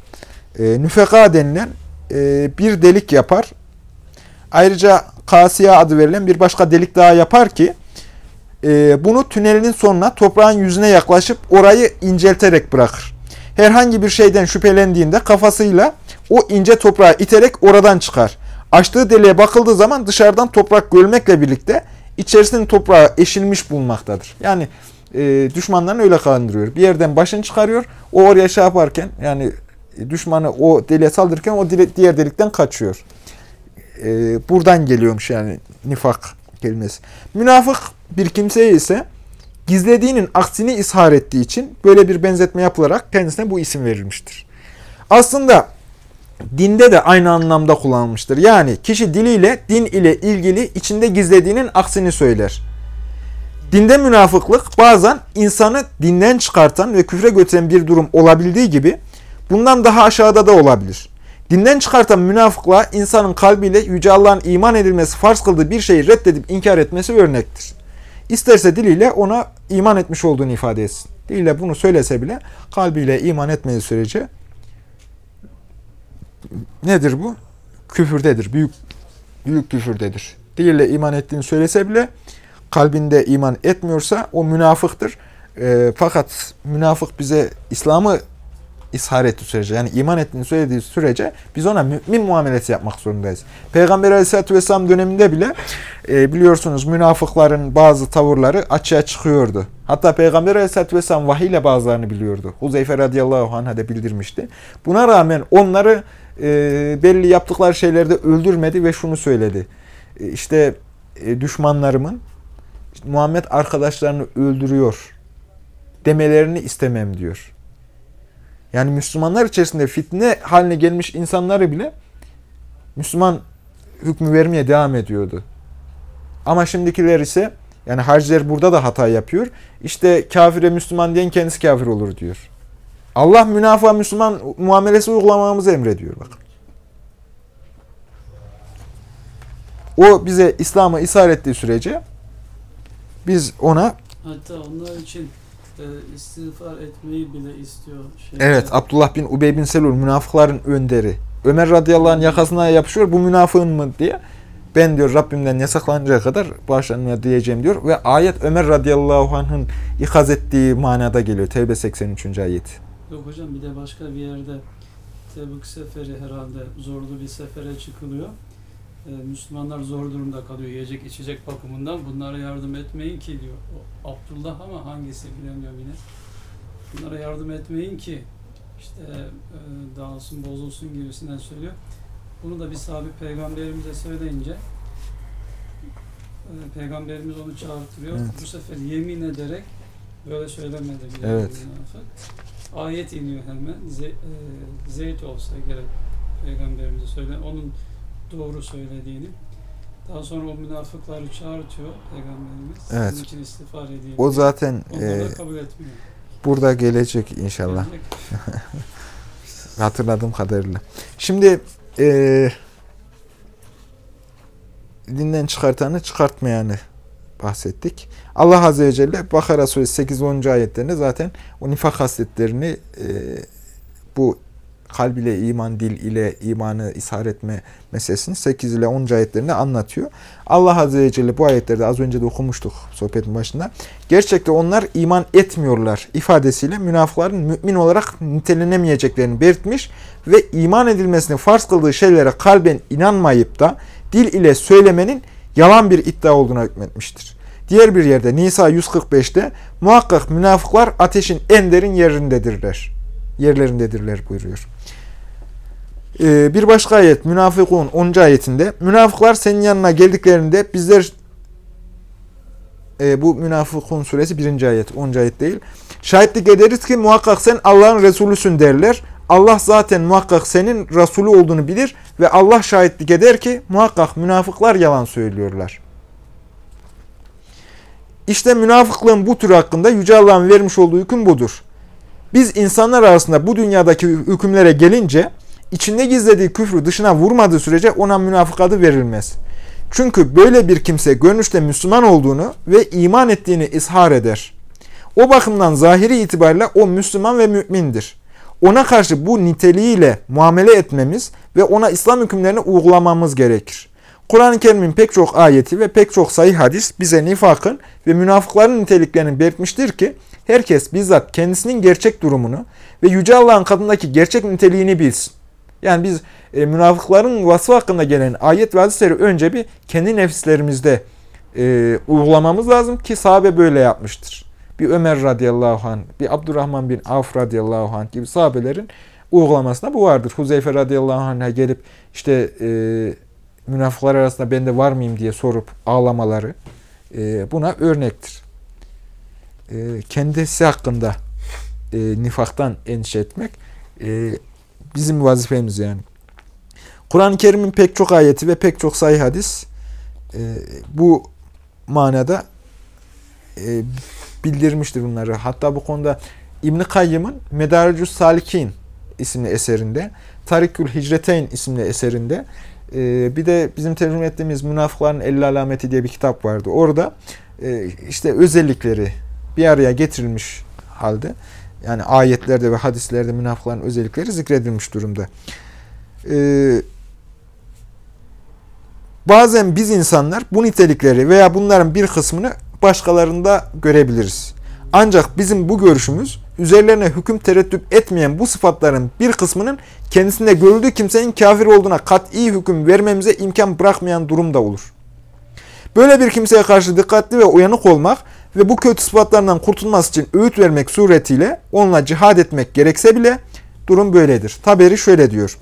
E, nüfeka denilen e, bir delik yapar. Ayrıca kasiya adı verilen bir başka delik daha yapar ki e, bunu tünelinin sonuna toprağın yüzüne yaklaşıp orayı incelterek bırakır. Herhangi bir şeyden şüphelendiğinde kafasıyla o ince toprağı iterek oradan çıkar. Açtığı deliğe bakıldığı zaman dışarıdan toprak görülmekle birlikte içerisinin toprağı eşilmiş bulunmaktadır. Yani e, düşmanlarını öyle kandırıyor. Bir yerden başını çıkarıyor. O oraya şey yaparken yani düşmanı o deliğe saldırırken o diğer delikten kaçıyor. E, buradan geliyormuş yani nifak kelimesi. Münafık bir kimseye ise gizlediğinin aksini ishar ettiği için böyle bir benzetme yapılarak kendisine bu isim verilmiştir. Aslında dinde de aynı anlamda kullanılmıştır. Yani kişi diliyle din ile ilgili içinde gizlediğinin aksini söyler. Dinde münafıklık bazen insanı dinden çıkartan ve küfre götüren bir durum olabildiği gibi bundan daha aşağıda da olabilir. Dinden çıkartan münafıklığa insanın kalbiyle Yüce Allah'ın iman edilmesi farz kıldığı bir şeyi reddedip inkar etmesi örnektir. İsterse diliyle ona iman etmiş olduğunu ifade etsin. Diliyle bunu söylese bile kalbiyle iman etmediği sürece nedir bu? Küfürdedir. Büyük büyük küfürdedir. Diliyle iman ettiğini söylese bile kalbinde iman etmiyorsa o münafıktır. E, fakat münafık bize İslam'ı ishar ettiği sürece yani iman ettiğini söylediği sürece biz ona mümin muamelesi yapmak zorundayız. Peygamber Aleyhisselatü Vesselam döneminde bile e, biliyorsunuz münafıkların bazı tavırları açığa çıkıyordu. Hatta Peygamber Aleyhisselatü Vesselam vahiyle bazılarını biliyordu. Huzeyfe radıyallahu anh'a da bildirmişti. Buna rağmen onları e, belli yaptıkları şeylerde öldürmedi ve şunu söyledi. E, işte e, düşmanlarımın Muhammed arkadaşlarını öldürüyor demelerini istemem diyor. Yani Müslümanlar içerisinde fitne haline gelmiş insanları bile Müslüman hükmü vermeye devam ediyordu. Ama şimdikiler ise yani harciler burada da hata yapıyor. İşte kafire Müslüman diyen kendisi kafir olur diyor. Allah münafığa Müslüman muamelesi uygulamamızı emrediyor bakın. O bize İslam'ı ishar ettiği sürece biz ona Hatta onlar için e, istiğfar etmeyi bile istiyor. Şey, evet Abdullah bin Ubey bin Selul münafıkların önderi. Ömer radıyallahu anh yakasına yapışıyor bu münafığın mı diye. Ben diyor Rabbimden yasaklanıncaya kadar bağışlanmaya diyeceğim diyor. Ve ayet Ömer radıyallahu anh'ın ikaz ettiği manada geliyor. Tevbe 83. ayet. Yok hocam bir de başka bir yerde Tebük seferi herhalde zorlu bir sefere çıkılıyor. Ee, Müslümanlar zor durumda kalıyor yiyecek içecek bakımından. Bunlara yardım etmeyin ki diyor. O Abdullah ama hangisi bilemiyorum yine. Bunlara yardım etmeyin ki işte e, dağılsın bozulsun gibisinden söylüyor. Bunu da bir sahabe peygamberimize söyleyince e, peygamberimiz onu çağırtırıyor. Evet. Bu sefer yemin ederek böyle söylemedi bile. Evet. Ayet iniyor hemen. Ze, e, Zeyd olsa gerek peygamberimize söyle. Onun doğru söylediğini. Daha sonra o münafıkları çağırtıyor Peygamberimiz. Evet. Sizin için istiğfar edeyim. O zaten e, kabul etmiyor. burada gelecek inşallah. Gelecek. Hatırladığım kadarıyla. Şimdi e, dinden çıkartanı çıkartmayanı bahsettik. Allah Azze ve Celle Bakara Suresi 8 10. ayetlerinde zaten o nifak hasletlerini e, bu kalb ile iman, dil ile imanı ishar etme meselesini 8 ile 10. ayetlerinde anlatıyor. Allah Azze ve Celle bu ayetlerde az önce de okumuştuk sohbetin başında. Gerçekte onlar iman etmiyorlar ifadesiyle münafıkların mümin olarak nitelenemeyeceklerini belirtmiş ve iman edilmesini farz kıldığı şeylere kalben inanmayıp da dil ile söylemenin yalan bir iddia olduğuna hükmetmiştir. Diğer bir yerde Nisa 145'te muhakkak münafıklar ateşin en derin yerindedirler. Yerlerindedirler buyuruyor. Ee, bir başka ayet Münafıkun 10. ayetinde münafıklar senin yanına geldiklerinde bizler e, bu Münafıkun suresi 1. ayet 10. ayet değil. Şahitlik ederiz ki muhakkak sen Allah'ın Resulüsün derler. Allah zaten muhakkak senin Resulü olduğunu bilir ve Allah şahitlik eder ki muhakkak münafıklar yalan söylüyorlar. İşte münafıklığın bu tür hakkında Yüce Allah'ın vermiş olduğu hüküm budur. Biz insanlar arasında bu dünyadaki hükümlere gelince içinde gizlediği küfrü dışına vurmadığı sürece ona münafık adı verilmez. Çünkü böyle bir kimse görünüşte Müslüman olduğunu ve iman ettiğini ishar eder. O bakımdan zahiri itibariyle o Müslüman ve mümindir. Ona karşı bu niteliğiyle muamele etmemiz ve ona İslam hükümlerini uygulamamız gerekir. Kur'an-ı Kerim'in pek çok ayeti ve pek çok sayı hadis bize nifakın ve münafıkların niteliklerini belirtmiştir ki herkes bizzat kendisinin gerçek durumunu ve Yüce Allah'ın katındaki gerçek niteliğini bilsin. Yani biz e, münafıkların vasfı hakkında gelen ayet ve hadisleri önce bir kendi nefislerimizde e, uygulamamız lazım ki sahabe böyle yapmıştır. Bir Ömer radıyallahu anh, bir Abdurrahman bin Avf radıyallahu anh gibi sahabelerin uygulamasında bu vardır. Huzeyfe radıyallahu anh'a gelip işte e, münafıklar arasında ben de var mıyım diye sorup ağlamaları e, buna örnektir. E, kendisi hakkında e, nifaktan endişe etmek e, bizim vazifemiz yani. Kur'an-ı Kerim'in pek çok ayeti ve pek çok sayı hadis e, bu manada e, bildirmiştir bunları. Hatta bu konuda İbn Kayyım'ın Medaricus Salikin isimli eserinde, Tarikül Hicreteyn isimli eserinde, e, bir de bizim tercüme ettiğimiz Münafıkların 50 alameti diye bir kitap vardı. Orada e, işte özellikleri bir araya getirilmiş halde, yani ayetlerde ve hadislerde münafıkların özellikleri zikredilmiş durumda. Ee, bazen biz insanlar bu nitelikleri veya bunların bir kısmını başkalarında görebiliriz. Ancak bizim bu görüşümüz üzerlerine hüküm tereddüt etmeyen bu sıfatların bir kısmının kendisinde görüldüğü kimsenin kafir olduğuna kat'i hüküm vermemize imkan bırakmayan durumda olur. Böyle bir kimseye karşı dikkatli ve uyanık olmak ve bu kötü sıfatlarından kurtulması için öğüt vermek suretiyle onunla cihad etmek gerekse bile durum böyledir. Taberi şöyle diyor.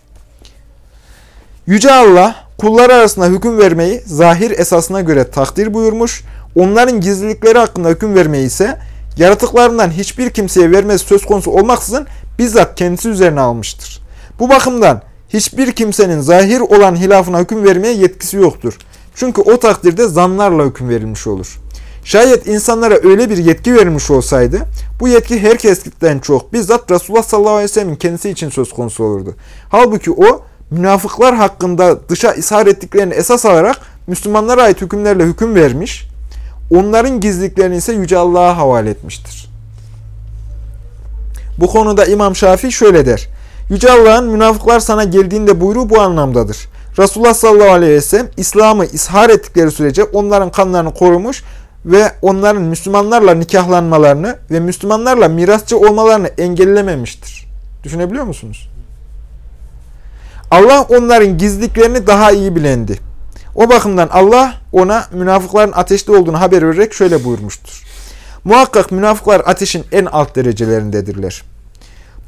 Yüce Allah kullar arasında hüküm vermeyi zahir esasına göre takdir buyurmuş, onların gizlilikleri hakkında hüküm vermeyi ise yaratıklarından hiçbir kimseye vermesi söz konusu olmaksızın bizzat kendisi üzerine almıştır. Bu bakımdan hiçbir kimsenin zahir olan hilafına hüküm vermeye yetkisi yoktur. Çünkü o takdirde zanlarla hüküm verilmiş olur. Şayet insanlara öyle bir yetki verilmiş olsaydı, bu yetki herkesten çok bizzat Resulullah sallallahu aleyhi ve sellem'in kendisi için söz konusu olurdu. Halbuki o, münafıklar hakkında dışa ishar ettiklerini esas alarak Müslümanlara ait hükümlerle hüküm vermiş, onların gizliliklerini ise Yüce Allah'a havale etmiştir. Bu konuda İmam Şafii şöyle der. Yüce Allah'ın münafıklar sana geldiğinde buyruğu bu anlamdadır. Resulullah sallallahu aleyhi ve sellem İslam'ı ishar ettikleri sürece onların kanlarını korumuş ve onların Müslümanlarla nikahlanmalarını ve Müslümanlarla mirasçı olmalarını engellememiştir. Düşünebiliyor musunuz? Allah onların gizliliklerini daha iyi bilendi. O bakımdan Allah ona münafıkların ateşte olduğunu haber vererek şöyle buyurmuştur. Muhakkak münafıklar ateşin en alt derecelerindedirler.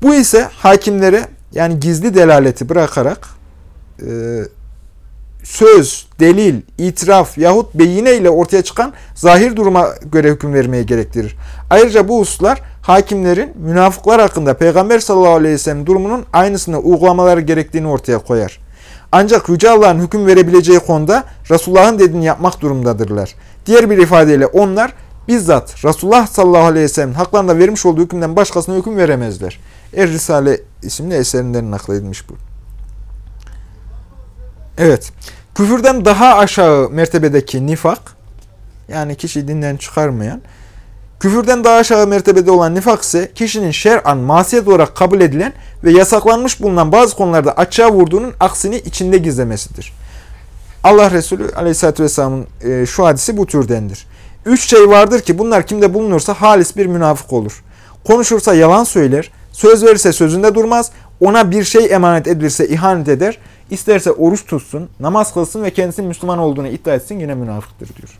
Bu ise hakimlere yani gizli delaleti bırakarak e, söz, delil, itiraf yahut beyine ile ortaya çıkan zahir duruma göre hüküm vermeye gerektirir. Ayrıca bu hususlar hakimlerin münafıklar hakkında Peygamber sallallahu aleyhi ve sellem durumunun aynısını uygulamaları gerektiğini ortaya koyar. Ancak Yüce Allah'ın hüküm verebileceği konuda Resulullah'ın dediğini yapmak durumdadırlar. Diğer bir ifadeyle onlar bizzat Resulullah sallallahu aleyhi ve sellem'in haklarında vermiş olduğu hükümden başkasına hüküm veremezler. Er Risale isimli eserinden nakledilmiş bu. Evet. Küfürden daha aşağı mertebedeki nifak, yani kişi dinden çıkarmayan, küfürden daha aşağı mertebede olan nifak ise kişinin şer'an masiyet olarak kabul edilen ve yasaklanmış bulunan bazı konularda açığa vurduğunun aksini içinde gizlemesidir. Allah Resulü Aleyhisselatü Vesselam'ın e, şu hadisi bu türdendir. Üç şey vardır ki bunlar kimde bulunursa halis bir münafık olur. Konuşursa yalan söyler, söz verirse sözünde durmaz, ona bir şey emanet edilirse ihanet eder, isterse oruç tutsun, namaz kılsın ve kendisinin Müslüman olduğunu iddia etsin yine münafıktır diyor.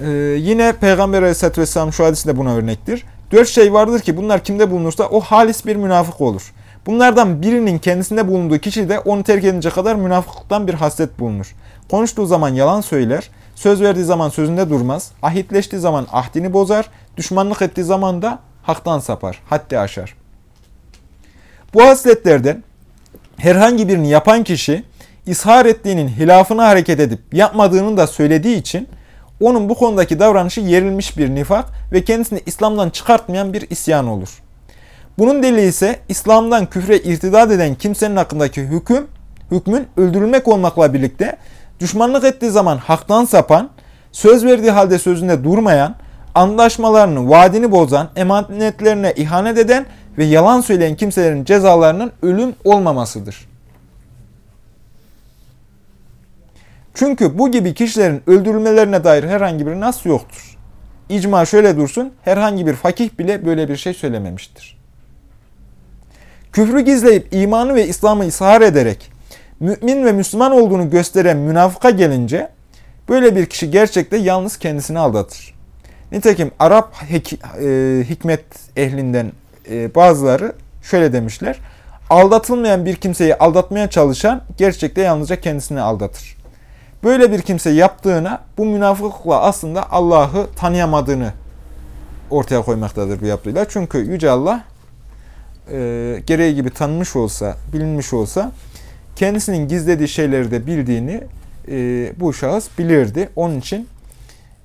Ee, yine Peygamber Aleyhisselatü Vesselam şu hadisi de buna örnektir. Dört şey vardır ki bunlar kimde bulunursa o halis bir münafık olur. Bunlardan birinin kendisinde bulunduğu kişi de onu terk edince kadar münafıklıktan bir haslet bulunur. Konuştuğu zaman yalan söyler, söz verdiği zaman sözünde durmaz, ahitleştiği zaman ahdini bozar, düşmanlık ettiği zaman da haktan sapar, haddi aşar. Bu hasletlerden herhangi birini yapan kişi ishar ettiğinin hilafına hareket edip yapmadığını da söylediği için onun bu konudaki davranışı yerilmiş bir nifak ve kendisini İslam'dan çıkartmayan bir isyan olur. Bunun delili ise İslam'dan küfre irtidat eden kimsenin hakkındaki hüküm, hükmün öldürülmek olmakla birlikte düşmanlık ettiği zaman haktan sapan, söz verdiği halde sözünde durmayan, anlaşmalarını, vaadini bozan, emanetlerine ihanet eden ve yalan söyleyen kimselerin cezalarının ölüm olmamasıdır. Çünkü bu gibi kişilerin öldürülmelerine dair herhangi bir nas yoktur. İcma şöyle dursun, herhangi bir fakih bile böyle bir şey söylememiştir. Küfrü gizleyip imanı ve İslam'ı ishar ederek mümin ve Müslüman olduğunu gösteren münafıka gelince böyle bir kişi gerçekte yalnız kendisini aldatır. Nitekim Arap hek- e, hikmet ehlinden e, bazıları şöyle demişler. Aldatılmayan bir kimseyi aldatmaya çalışan gerçekte yalnızca kendisini aldatır. Böyle bir kimse yaptığına bu münafıklıkla aslında Allah'ı tanıyamadığını ortaya koymaktadır bu yaptığıyla. Çünkü Yüce Allah e, gereği gibi tanınmış olsa, bilinmiş olsa kendisinin gizlediği şeyleri de bildiğini e, bu şahıs bilirdi. Onun için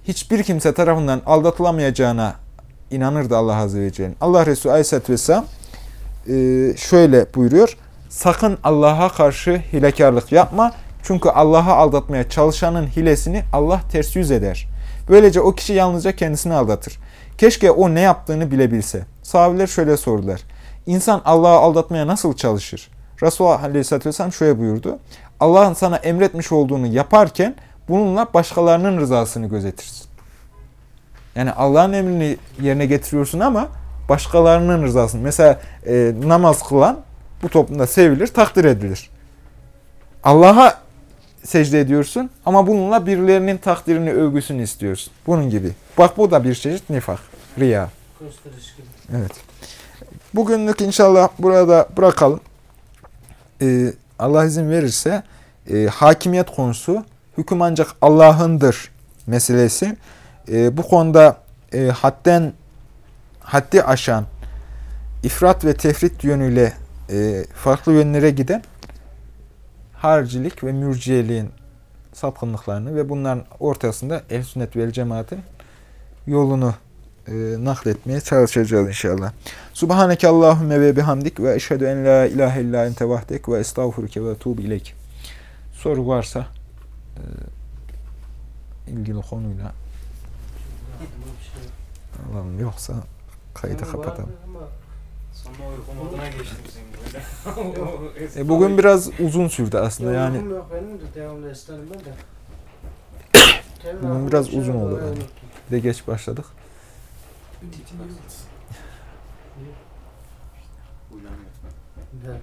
hiçbir kimse tarafından aldatılamayacağına inanırdı Allah Azze ve Celle. Allah Resulü Aleyhisselatü Vesselam e, şöyle buyuruyor. Sakın Allah'a karşı hilekarlık yapma. Çünkü Allah'a aldatmaya çalışanın hilesini Allah ters yüz eder. Böylece o kişi yalnızca kendisini aldatır. Keşke o ne yaptığını bilebilse. Sahabeler şöyle sordular. İnsan Allah'ı aldatmaya nasıl çalışır? Resulullah Aleyhisselatü Vesselam şöyle buyurdu. Allah'ın sana emretmiş olduğunu yaparken bununla başkalarının rızasını gözetirsin. Yani Allah'ın emrini yerine getiriyorsun ama başkalarının rızasını. Mesela e, namaz kılan bu toplumda sevilir, takdir edilir. Allah'a secde ediyorsun ama bununla birilerinin takdirini, övgüsünü istiyorsun. Bunun gibi. Bak bu da bir çeşit nifak, riya. Evet. Bugünlük inşallah burada bırakalım. Ee, Allah izin verirse e, hakimiyet konusu hüküm ancak Allah'ındır meselesi. E, bu konuda e, hadden haddi aşan ifrat ve tefrit yönüyle e, farklı yönlere giden haricilik ve mürciyeliğin sapkınlıklarını ve bunların ortasında el sünnet vel cemaatin yolunu e, nakletmeye çalışacağız inşallah. Subhaneke Allahümme ve bihamdik ve eşhedü en la ilahe illa ente vahdek ve estağfurke ve tuğbu ileyk. Soru varsa e, ilgili konuyla şey alalım. Yoksa kaydı kapatalım. Ama Sonra uyku moduna geçtim sen böyle. O eski E, bugün biraz uzun sürdü aslında Ya yani. uykum yok benim de devamlı isterim ben de. Kendi Bugün biraz bir şey uzun oldu yani. unuttum. de geç başladık. Uyanmıyor.